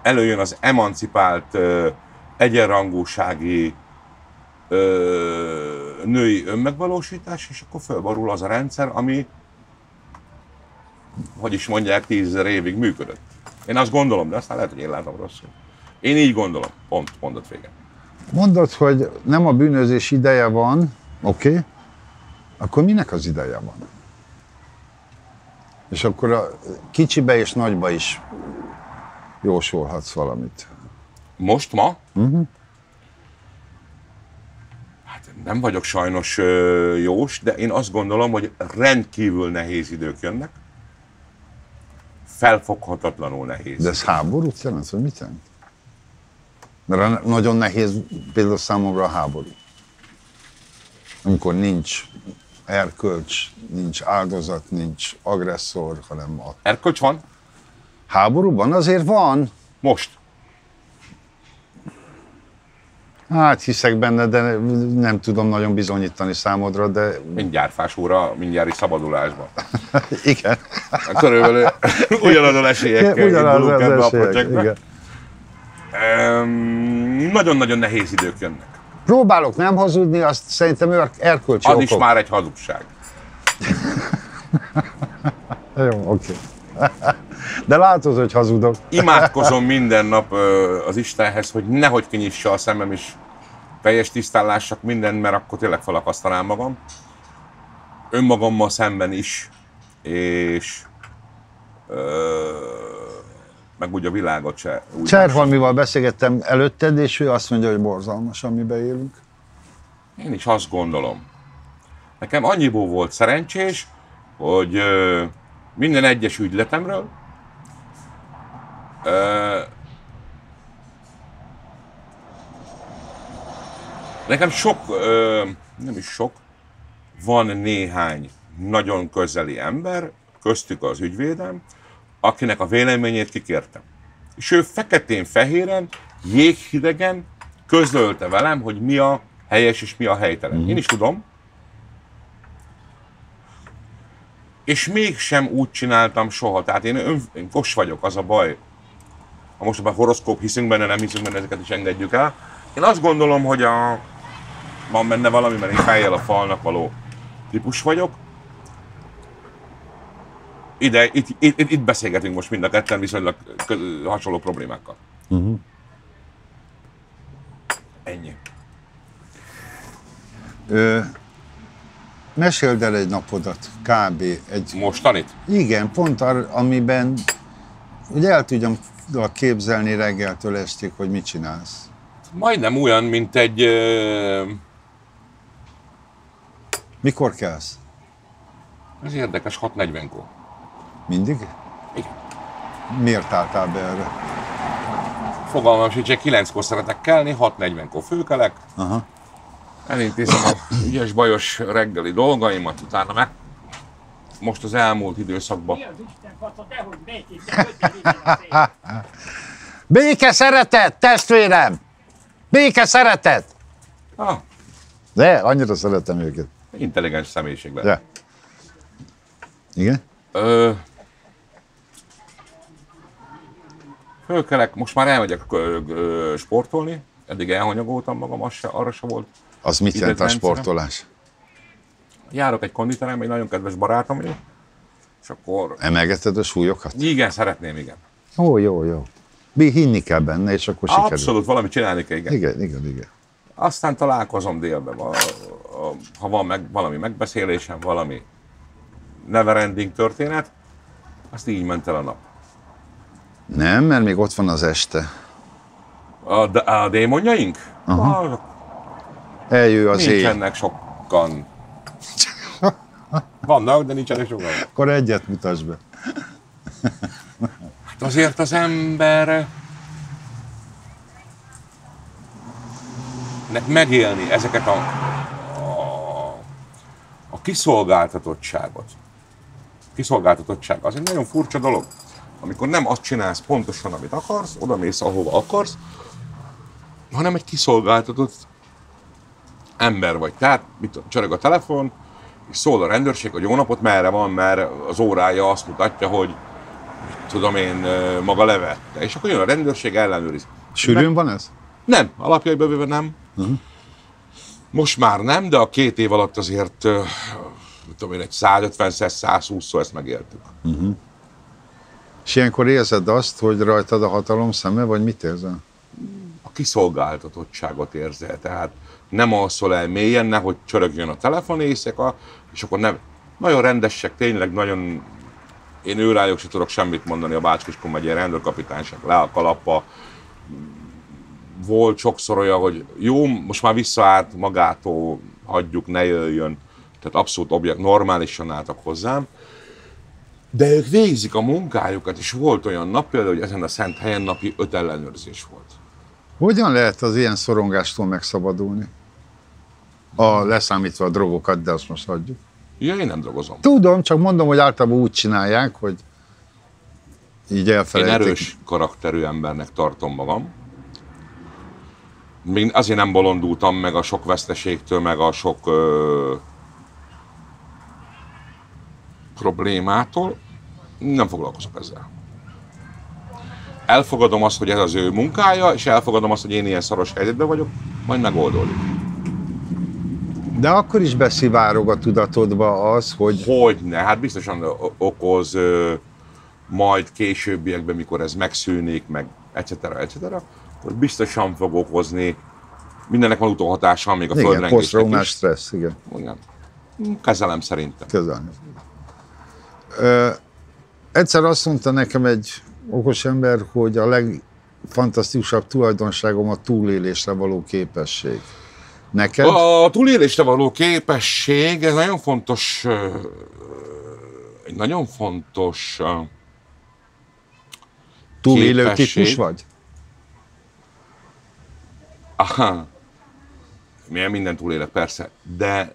előjön az emancipált egyenrangúsági női önmegvalósítás, és akkor felborul az a rendszer, ami, hogy is mondják, tízezer évig működött. Én azt gondolom, de aztán lehet, hogy én látom rosszul. Én így gondolom. Pont, mondat vége.
Mondod, hogy nem a bűnözés ideje van, oké, okay, akkor minek az ideje van? És akkor a kicsibe és nagyba is jósolhatsz valamit.
Most, ma? Hát nem vagyok sajnos jós, de én azt gondolom, hogy rendkívül nehéz idők jönnek. Felfoghatatlanul nehéz.
De ez háborút jelent, vagy mit jelent? Mert nagyon nehéz például számomra a háború. Amikor nincs erkölcs, nincs áldozat, nincs agresszor, hanem a
Erkölcs van?
háborúban azért van.
Most.
Hát hiszek benne, de nem tudom nagyon bizonyítani számodra, de
Mindjárt fás óra, mindjárt szabadulásban.
igen.
Körülbelül ugyanazon esélyekkel
Ugyanaz az
ebbe a
esélyek, igen.
Nagyon-nagyon nehéz idők jönnek.
Próbálok nem hazudni, azt szerintem er- erkölcsi
Az
okok.
is már egy hazugság.
Jó, oké. De látod, hogy hazudok.
Imádkozom minden nap az Istenhez, hogy nehogy kinyissa a szemem, és teljes tisztán lássak mindent, mert akkor tényleg felakasztanám magam. Önmagammal szemben is, és ö, meg úgy a világot se.
Cserhalmival beszélgettem előtted, és ő azt mondja, hogy borzalmas, amiben élünk.
Én is azt gondolom. Nekem annyiból volt szerencsés, hogy ö, minden egyes ügyletemről ö, nekem sok, ö, nem is sok, van néhány nagyon közeli ember, köztük az ügyvédem, akinek a véleményét kikértem. És ő feketén-fehéren, jéghidegen közölte velem, hogy mi a helyes és mi a helytelen. Én is tudom. És mégsem úgy csináltam soha. Tehát én, ön, én kos vagyok, az a baj. Ha most a horoszkóp hiszünk benne, nem hiszünk benne, ezeket is engedjük el. Én azt gondolom, hogy a, van benne valami, mert én fejjel a falnak való típus vagyok. Ide, itt, itt, itt, itt beszélgetünk most mind a ketten viszonylag hasonló problémákkal. Uh-huh. Ennyi.
Ö, meséld el egy napodat, kb. Egy,
Mostanit?
igen, pont ar, amiben ugye el tudjam képzelni reggeltől estig, hogy mit csinálsz.
Majdnem olyan, mint egy... ö,
Mikor kelsz?
Ez érdekes, 6.40-kor.
Mindig?
Igen.
Miért álltál be erre?
Fogalmam sincs, hogy 9-kor szeretek kelni, 6.40-kor főkelek,
Aha.
elintézem a ügyes bajos reggeli dolgaimat, utána meg most az elmúlt időszakban
Mi az Isten fasz, dehogy békét, de?
Béke szeretet, testvérem! Béke szeretet!
ah,
De, annyira szeretem őket.
intelligens személyiség lett.
De. Igen?
Ö, fölkelek, most már elmegyek sportolni, eddig elhanyagoltam magam, az se, arra se volt.
Az mit jelent a sportolás?
Járok egy konditerembe, egy nagyon kedves barátom, és akkor
Emelgeted a súlyokat?
igen, szeretném, igen.
Jó, jó, jó. Mi hinni kell benne, és akkor sikerül.
Abszolút valamit csinálni kell, igen.
Igen, igen, igen.
Aztán találkozom délben, a, a, ha van meg, valami megbeszélésem, valami neverending történet, azt így ment el a nap.
Nem, mert még ott van az este.
A, a démonjaink? Azok
Eljő az éj.
nincsenek sokan. Vannak, de nincsenek sokan.
Akkor egyet mutasd be.
Hát azért az ember megélni ezeket a, a, a kiszolgáltatottságot. Kiszolgáltatottság az egy nagyon furcsa dolog. Amikor nem azt csinálsz pontosan, amit akarsz, oda mész, ahova akarsz, hanem egy kiszolgáltatott ember vagy. Tehát mit csörög a telefon, és szól a rendőrség, hogy jó napot, merre van, mert az órája azt mutatja, hogy tudom én, maga levette. És akkor jön a rendőrség, ellenőriz.
Sűrűn van ez?
Nem, alapjaiban véve nem. Uh-huh. Most már nem, de a két év alatt azért, tudom én, egy 150-120-szor ezt megéltük.
És ilyenkor érzed azt, hogy rajtad a hatalom szeme, vagy mit érzel?
a kiszolgáltatottságot érzel. Tehát nem alszol el mélyen, nehogy csörögjön a telefon éjszaka, és akkor nem. Nagyon rendesek, tényleg nagyon... Én őrájuk sem tudok semmit mondani, a Bácskiskun megyei rendőrkapitányság le a kalappa. Volt sokszor olyan, hogy jó, most már visszaállt magától, hagyjuk, ne jöjjön. Tehát abszolút objekt, normálisan álltak hozzám. De ők végzik a munkájukat, és volt olyan nap például, hogy ezen a szent helyen napi öt ellenőrzés volt.
Hogyan lehet az ilyen szorongástól megszabadulni? A, leszámítva a drogokat, de azt most hagyjuk.
Ja, én nem drogozom.
Tudom, csak mondom, hogy általában úgy csinálják, hogy így
Én
elfelejtik.
erős karakterű embernek tartom magam. Még azért nem bolondultam meg a sok veszteségtől, meg a sok ö, problémától. Nem foglalkozok ezzel. Elfogadom azt, hogy ez az ő munkája, és elfogadom azt, hogy én ilyen szaros helyzetben vagyok, majd megoldódik.
De akkor is beszivárog a tudatodba az, hogy
Hogyne, hát biztosan okoz ö, majd későbbiekben, mikor ez megszűnik, meg etc. etc. akkor biztosan fog okozni mindennek van utóhatása, még a
igen,
földrengésnek is.
stressz, igen,
Igen. Kezelem szerintem.
kezelni. Ö, egyszer azt mondta nekem egy okos ember, hogy a legfantasztikusabb tulajdonságom a túlélésre való képesség. Neked?
A túlélésre való képesség, ez nagyon fontos, egy nagyon fontos
Túlélő
képesség.
típus vagy?
Aha. Milyen minden túlélek, persze. De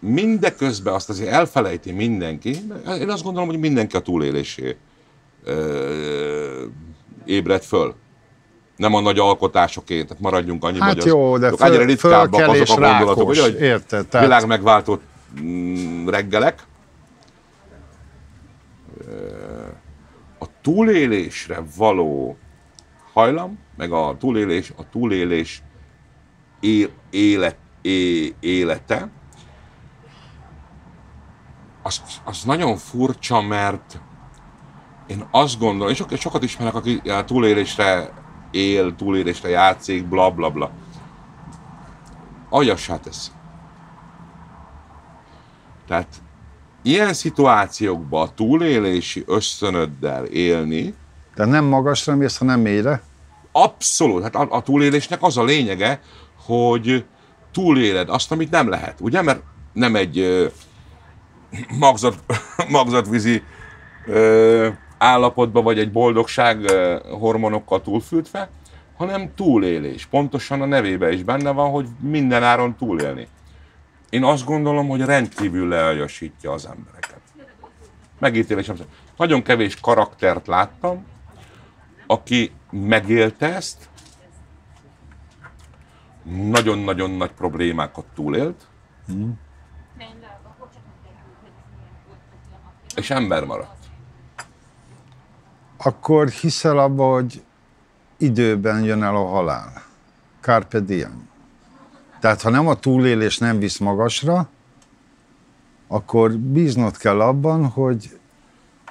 mindeközben azt azért elfelejti mindenki. Én azt gondolom, hogy mindenki a túlélésé ö, ébred föl. Nem a nagy alkotásoké, tehát maradjunk annyiban,
Hát
hogy
jó, de föl,
egyre ritkábbak azok a gondolatok,
rákos,
hogy
érted? Tehát,
világ megváltott mm, reggelek. A túlélésre való hajlam, meg a túlélés, a túlélés él, élet, é, élete, az, az nagyon furcsa, mert én azt gondolom, és sok, sokat ismerek, aki túlélésre él, túlélésre játszik, bla bla bla. Agyassá tesz. Tehát ilyen szituációkban a túlélési ösztönöddel élni,
de nem magasra mész, hanem mélyre.
abszolút, hát a, a túlélésnek az a lényege, hogy túléled azt, amit nem lehet, ugye? Mert nem egy magzat, magzatvízi ö, állapotban, vagy egy boldogság ö, hormonokkal túlfűtve, hanem túlélés. Pontosan a nevébe is benne van, hogy minden áron túlélni. Én azt gondolom, hogy rendkívül lealjasítja az embereket. Megítélésem szerint. Nagyon kevés karaktert láttam, aki megélte ezt, nagyon-nagyon nagy problémákat túlélt, és ember maradt.
Akkor hiszel abba, hogy időben jön el a halál. Carpe diem. Tehát ha nem a túlélés nem visz magasra, akkor bíznod kell abban, hogy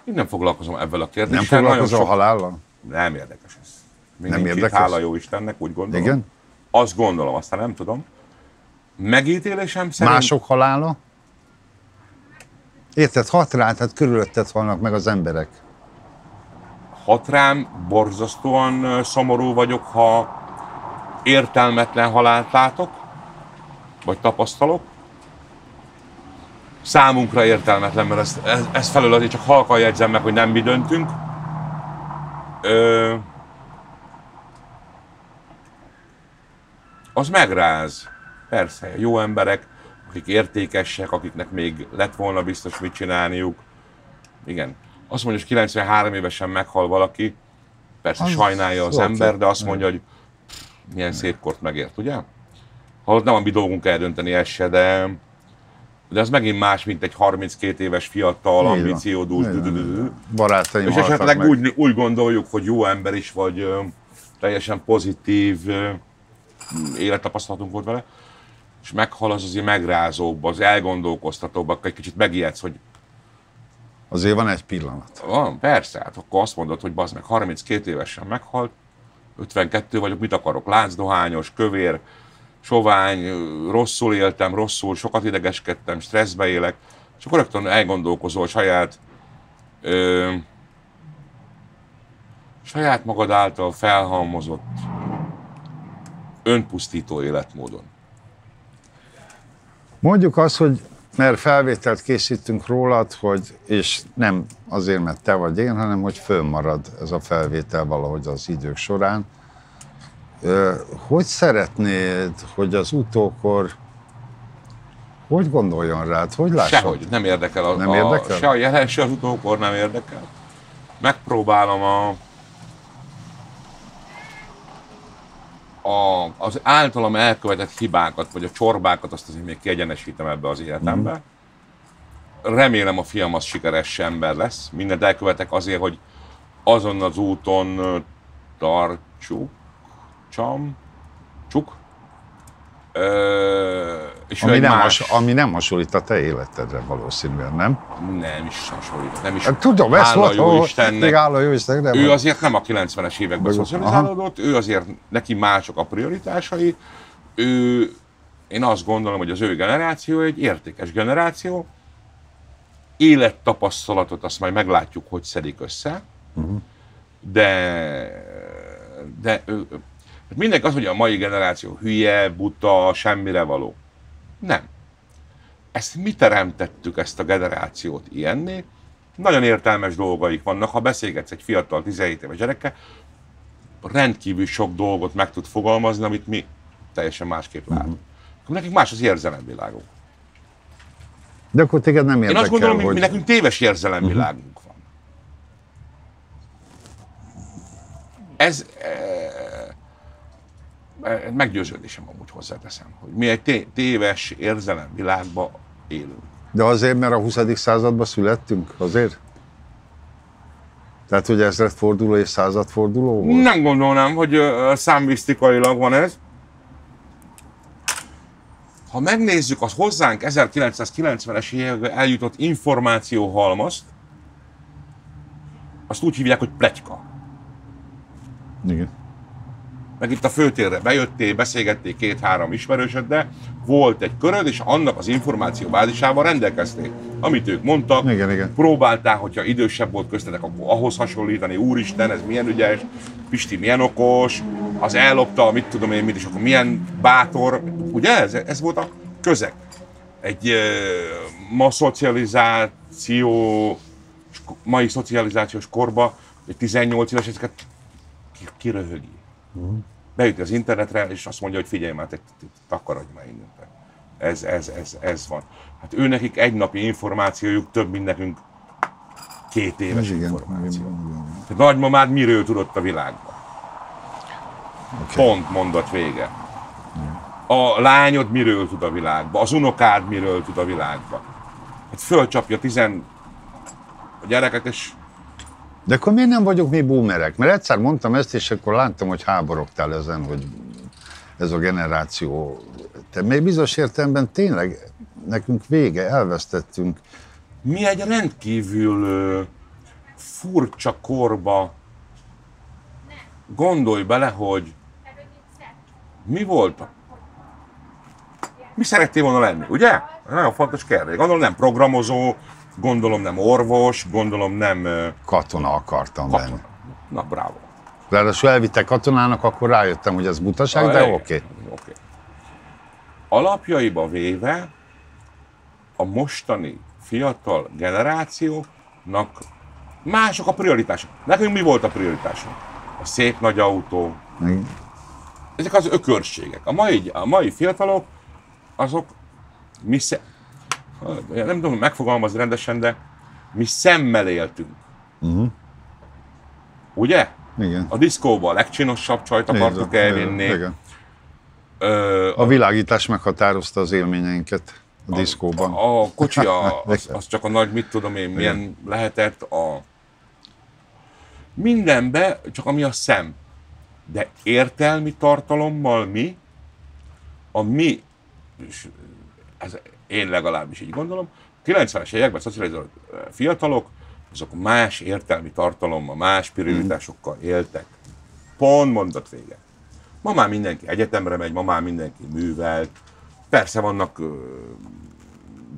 Én nem foglalkozom ezzel a
nem
kérdéssel.
a
nagyon sok-
halállal.
Nem érdekes ez. Mindenki,
érdekes?
Hála jó Istennek, úgy gondolom.
Igen?
Azt gondolom, aztán nem tudom. Megítélésem szerint...
Mások halála? Érted, hat rád, hát körülötted halnak meg az emberek.
hat rám, borzasztóan szomorú vagyok, ha értelmetlen halált látok, vagy tapasztalok. Számunkra értelmetlen, mert ezt, ez, ez felől azért csak halkan jegyzem meg, hogy nem mi döntünk. Ö, az megráz. Persze, jó emberek, akik értékesek, akiknek még lett volna biztos mit csinálniuk. Igen. Azt mondja, hogy 93 évesen meghal valaki, persze
Az
sajnálja az ember, de azt mondja, hogy milyen szép kort megért, ugye? Holott nem a mi dolgunk eldönteni ezt se, de, de az megint más, mint egy 32 éves fiatal, ambiciódús.
Barátaim
és esetleg
meg.
úgy, úgy gondoljuk, hogy jó ember is, vagy ö, teljesen pozitív ö, élettapasztalatunk volt vele, és meghal, az azért megrázóbb, az elgondolkoztatóbb, akkor egy kicsit megijedsz, hogy
Azért van egy pillanat.
van, persze, hát akkor azt mondod, hogy bazd meg 32 évesen meghalt, 52 vagyok, mit akarok, láncdohányos, kövér, sovány, rosszul éltem, rosszul, sokat idegeskedtem, stresszbe élek, és akkor rögtön elgondolkozol saját ö, saját magad által felhalmozott önpusztító életmódon.
Mondjuk azt, hogy mert felvételt készítünk rólad, hogy, és nem azért, mert te vagy én, hanem hogy fönnmarad ez a felvétel valahogy az idők során. Hogy szeretnéd, hogy az utókor hogy gondoljon rád? Hogy lássa?
Sehogy, nem érdekel. A,
Nem
a,
érdekel?
Se a jelen, se az utókor nem érdekel. Megpróbálom a, a, az általam elkövetett hibákat, vagy a csorbákat, azt azért még kiegyenesítem ebbe az életembe.
Mhm.
Remélem a fiam az sikeres ember lesz. Mindent elkövetek azért, hogy azon az úton tartsuk, csam, csuk, Ö, és
Ami nem,
más,
has, ami nem hasonlít a te életedre valószínűen, nem?
nem is hasonlít, nem is.
Hát Tudom, ezt
hála
volt,
jó
ó,
Istennek.
hála jó Istennek,
Ő azért nem a 90-es években szocializálódott, ő azért neki mások a prioritásai. Ő, én azt gondolom, hogy az ő generáció egy értékes generáció. Élettapasztalatot azt majd meglátjuk, hogy szedik össze. De, de ő, mindenki az, hogy a mai generáció hülye, buta, semmire való. Nem. Ezt mi teremtettük, ezt a generációt ilyenné. Nagyon értelmes dolgaik vannak. Ha beszélgetsz egy fiatal 17 éves gyerekkel, rendkívül sok dolgot meg tud fogalmazni, amit mi teljesen másképp látunk. Uh-huh. Nekik más az érzelemvilágunk.
de akkor téged nem
Én
érdekel,
azt gondolom, hogy
hogy...
mi nekünk téves érzelemvilágunk van. Ez, eh, meggyőződésem amúgy hozzáteszem, hogy mi egy té- téves érzelem világba élünk.
De azért, mert a 20. században születtünk, azért? Tehát, hogy ezredforduló és századforduló volt?
Nem gondolnám, hogy számvisztikailag van ez. Ha megnézzük az hozzánk 1990-es években eljutott információhalmazt, azt úgy hívják, hogy pletyka.
Igen.
Meg itt a főtérre bejöttél, beszélgettél két-három ismerősöddel, volt egy köröd, és annak az információ bázisával rendelkeztél. Amit ők mondtak,
Igen, igen.
próbáltál, hogyha idősebb volt köztetek, akkor ahhoz hasonlítani, úristen, ez milyen ügyes, Pisti milyen okos, az ellopta, mit tudom én mit, és akkor milyen bátor, ugye ez, ez volt a közeg. Egy ö, ma szocializáció, mai szocializációs korba, egy 18 éves ezeket ki- kiröhögi. Beüti az internetre, és azt mondja, hogy figyelj már, te, te, takarodj már innen. Ez, ez, ez, ez van. Hát ő nekik egy napi információjuk több, mint nekünk két éves
igen.
információ.
igen, igen.
Tehát nagymamád miről tudott a világban?
Oké.
Pont mondat vége. A lányod miről tud a világban? Az unokád miről tud a világban? Hát fölcsapja tizen a gyereket, és
De akkor miért nem vagyok mi boomerek? Mert egyszer mondtam ezt, és akkor láttam, hogy háborogtál ezen, hogy ez a generáció. Te még bizonyos értelemben tényleg nekünk vége, elvesztettünk.
mi egy rendkívül ö, furcsa korba gondolj bele, hogy mi volt. Mi szerettél volna lenni, ugye? Nagyon fontos kérdés. Gondolom nem programozó, gondolom nem orvos, gondolom nem
Katona akartam lenni.
katona. Na, bravo.
Ráadásul elvittek katonának, akkor rájöttem, hogy ez butaság, de
Ah,
oké.
Oké. Alapjaiba véve a mostani fiatal generációnak mások a prioritások. Nekünk mi volt a prioritásunk? A szép nagy autó,
Okay.
ezek az ökörségek. A mai, a mai fiatalok, azok mi. Nem tudom megfogalmazni rendesen, de mi szemmel éltünk.
Mhm.
Ugye?
Igen.
A diszkóban a legcsinosabb csajt akartuk
Igen,
elvinni.
Igen.
Ö,
A világítás meghatározta az élményeinket a diszkóban.
A, a kocsi, a, az, az csak a nagy, mit tudom én, milyen lehetett a... Mindenbe, csak ami a szem. De értelmi tartalommal mi, a mi, ez én legalábbis így gondolom, 90-es években szocializált fiatalok, azok más értelmi tartalommal, más prioritásokkal éltek. Pont mondat vége. Ma már mindenki egyetemre megy, ma már mindenki művelt. Persze vannak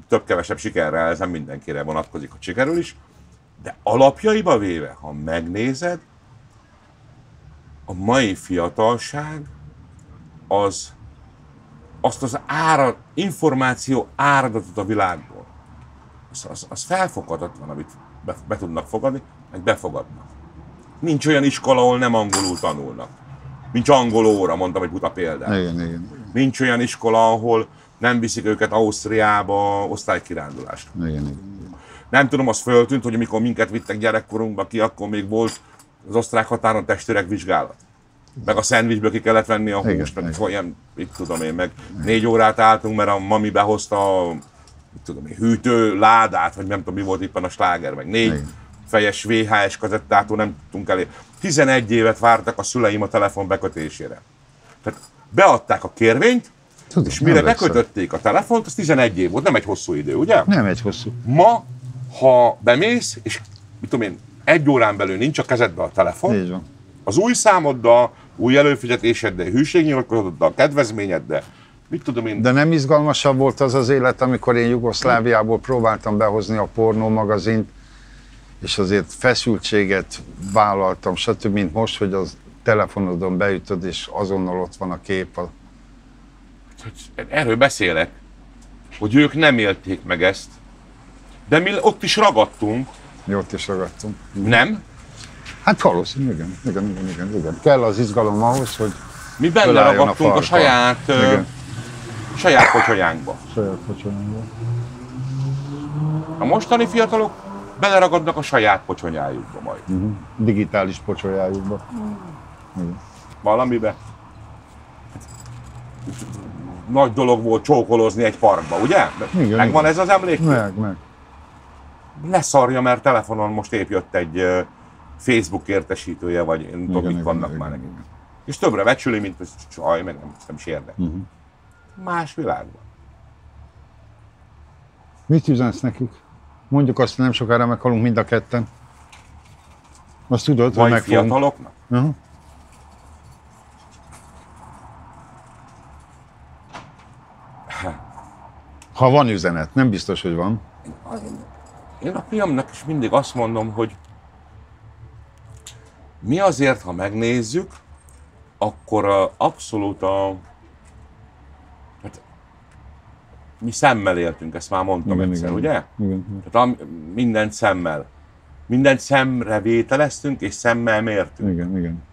több-kevesebb sikerrel, ez nem mindenkire vonatkozik, hogy sikerül is, de alapjaiba véve, ha megnézed, a mai fiatalság az azt az ára, információ áradatot a világból, az, az, az felfoghatatlan, amit be, be tudnak fogadni, meg befogadnak. Nincs olyan iskola, ahol nem angolul tanulnak. Nincs angol óra, mondtam egy buta példát.
Igen, igen.
Nincs olyan iskola, ahol nem viszik őket Ausztriába osztálykirándulásra.
igen, igen.
Nem tudom, az föltűnt, hogy amikor minket vittek gyerekkorunkba ki, akkor még volt az osztrák határon testőreg vizsgálat. Meg a szendvicsből ki kellett venni a
Igen,
húst, meg
igen.
olyan, mit tudom én, meg négy órát álltunk, mert a mami behozta a, mit tudom én, hűtő ládát, vagy nem tudom mi volt éppen a sláger, meg négy
Igen.
fejes VHS kazettától nem tudtunk elé. 11 évet vártak a szüleim a telefon bekötésére. Tehát beadták a kérvényt,
Tudom,
és mire bekötötték a telefont, az 11 év volt, nem egy hosszú idő, ugye?
Nem egy hosszú.
Ma, ha bemész, és mit tudom én, egy órán belül nincs a kezedben a telefon, az új számoddal, új előfizetéseddel, hűségnyilatkozatoddal, kedvezményeddel, mit tudom én,
De nem izgalmasabb volt az az élet, amikor én Jugoszláviából próbáltam behozni a pornó magazint, és azért feszültséget vállaltam, stb. mint most, hogy az telefonodon beütöd, és azonnal ott van a kép.
Hogy erről beszélek, hogy ők nem élték meg ezt, de mi ott is ragadtunk,
Jót is ragadtunk.
nem?
Hát valószínű, igen, igen, igen, igen, igen. Kell az izgalom ahhoz, hogy
Mi
a
beleragadtunk a,
farka.
saját,
Igen.
saját pocsolyánkba.
saját kocsonyába.
A mostani fiatalok beleragadnak a saját pocsonyájukba majd.
Digitális pocsolyájukba.
Valamibe. nagy dolog volt csókolózni egy parkba, ugye?
Igen,
Megvan
igen.
ez az emlék?
Meg, meg.
Leszarja, mert telefonon most épp jött egy Facebook értesítője, vagy én tudom, mik vannak
igen,
már
igen.
nekik. És többre becsüli, mint ez csaj, meg nem, nem is érdekel.
Mhm.
Más világban.
Mit üzensz nekik? Mondjuk azt, hogy nem sokára meghalunk mind a ketten. Azt tudod, hogy
Vagy
meg
fiataloknak?
Aha. Ha van üzenet, nem biztos, hogy van.
Én a fiamnak is mindig azt mondom, hogy mi azért, ha megnézzük, akkor a, abszolút a... Hát, mi szemmel éltünk, ezt már mondtam
Igen,
egyszer,
igen.
ugye?
Igen.
Tehát am, mindent szemmel. Mindent szemre vételeztünk, és szemmel mértünk.
Igen, igen.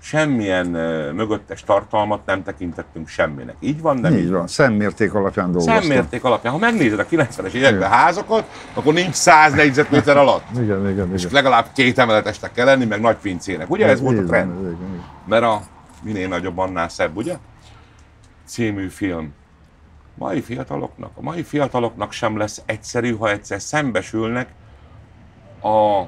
Semmilyen mögöttes tartalmat nem tekintettünk semminek. Így van, nem
Így van, szemmérték alapján dolgoztam.
Szemmérték alapján. Ha megnézed a 90-es években házakat, akkor nincs 100 négyzetméter alatt.
Igen, igen,
És
igen.
legalább két emeletesnek kell lenni, meg nagy pincének. Ugye ez volt a
Így
trend?
igen, igen.
Mert a minél nagyobb, annál szebb, ugye? Című film. Mai fiataloknak, a mai fiataloknak sem lesz egyszerű, ha egyszer szembesülnek a,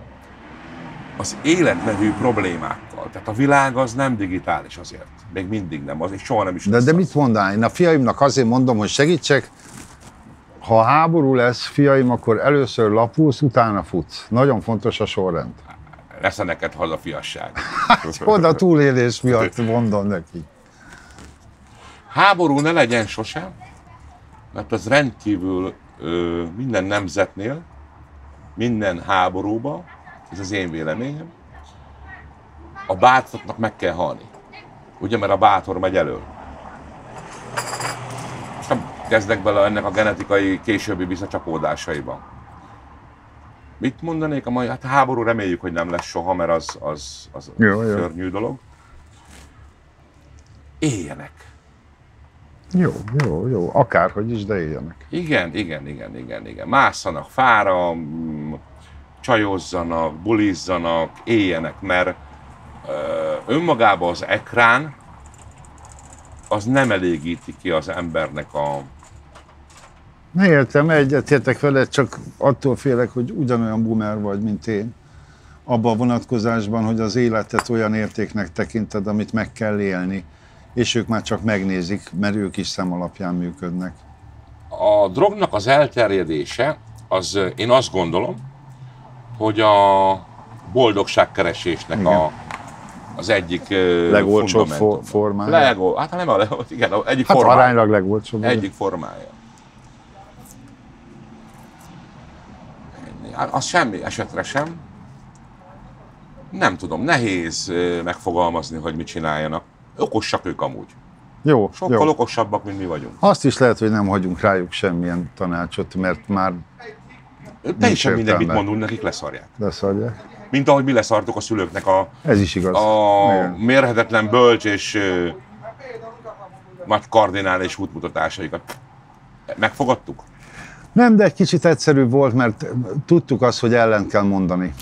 az életnevű problémákkal. Tehát a világ az nem digitális azért. Még mindig nem, az és soha nem is
De,
lesz
de
az.
mit mondanál? Én a fiaimnak azért mondom, hogy segítsek, ha háború lesz, fiaim, akkor először lapulsz, utána futsz. Nagyon fontos a sorrend.
Lesz -e neked hazafiasság.
Oda a túlélés miatt mondom neki.
Háború ne legyen sosem, mert az rendkívül ö, minden nemzetnél, minden háborúba, ez az én véleményem, a bátornak meg kell halni. Ugye, mert a bátor megy elől. Most nem kezdek bele ennek a genetikai későbbi visszacsapódásaiba. Mit mondanék a mai? Hát háború reméljük, hogy nem lesz soha, mert az, az, az
Jó, jó.
szörnyű dolog. Éljenek.
Jó, jó, jó. Akárhogy is, de éljenek.
Igen, igen, igen, igen, igen. Másszanak fára, csajozzanak, bulizzanak, éljenek, mert önmagában az ekrán az nem elégíti ki az embernek a...
Ne értem, egyetértek veled, csak attól félek, hogy ugyanolyan boomer vagy, mint én. Abban a vonatkozásban, hogy az életet olyan értéknek tekinted, amit meg kell élni, és ők már csak megnézik, mert ők is szem alapján működnek.
A drognak az elterjedése, az én azt gondolom, hogy a boldogságkeresésnek a, az egyik
Legolcsóbb for- formája.
Legol, hát nem a legol, igen, egyik
Hát
formája.
aránylag legolcsóbb.
Egyik formája. Hát Az semmi esetre sem. Nem tudom, nehéz megfogalmazni, hogy mit csináljanak. Okosak ők amúgy.
Jó,
Sokkal
jó.
okosabbak, mint mi vagyunk.
Azt is lehet, hogy nem hagyunk rájuk semmilyen tanácsot, mert már
Teljesen minden, mit mondunk, nekik leszarják.
leszarják.
Mint ahogy mi leszartuk a szülőknek a,
Ez is igaz.
a
Igen.
mérhetetlen bölcs és ö, nagy kardinális útmutatásaikat. Megfogadtuk?
Nem, de egy kicsit egyszerűbb volt, mert tudtuk azt, hogy ellen kell mondani.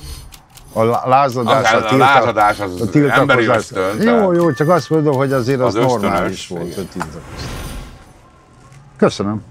A lá- lázadás,
Az- a
tilta-
lázadás az
a tiltakozás.
emberi ösztön,
Jó, jó, csak azt mondom, hogy azért az,
Az
normális volt,
igen.
hogy tiltakoztak. Köszönöm.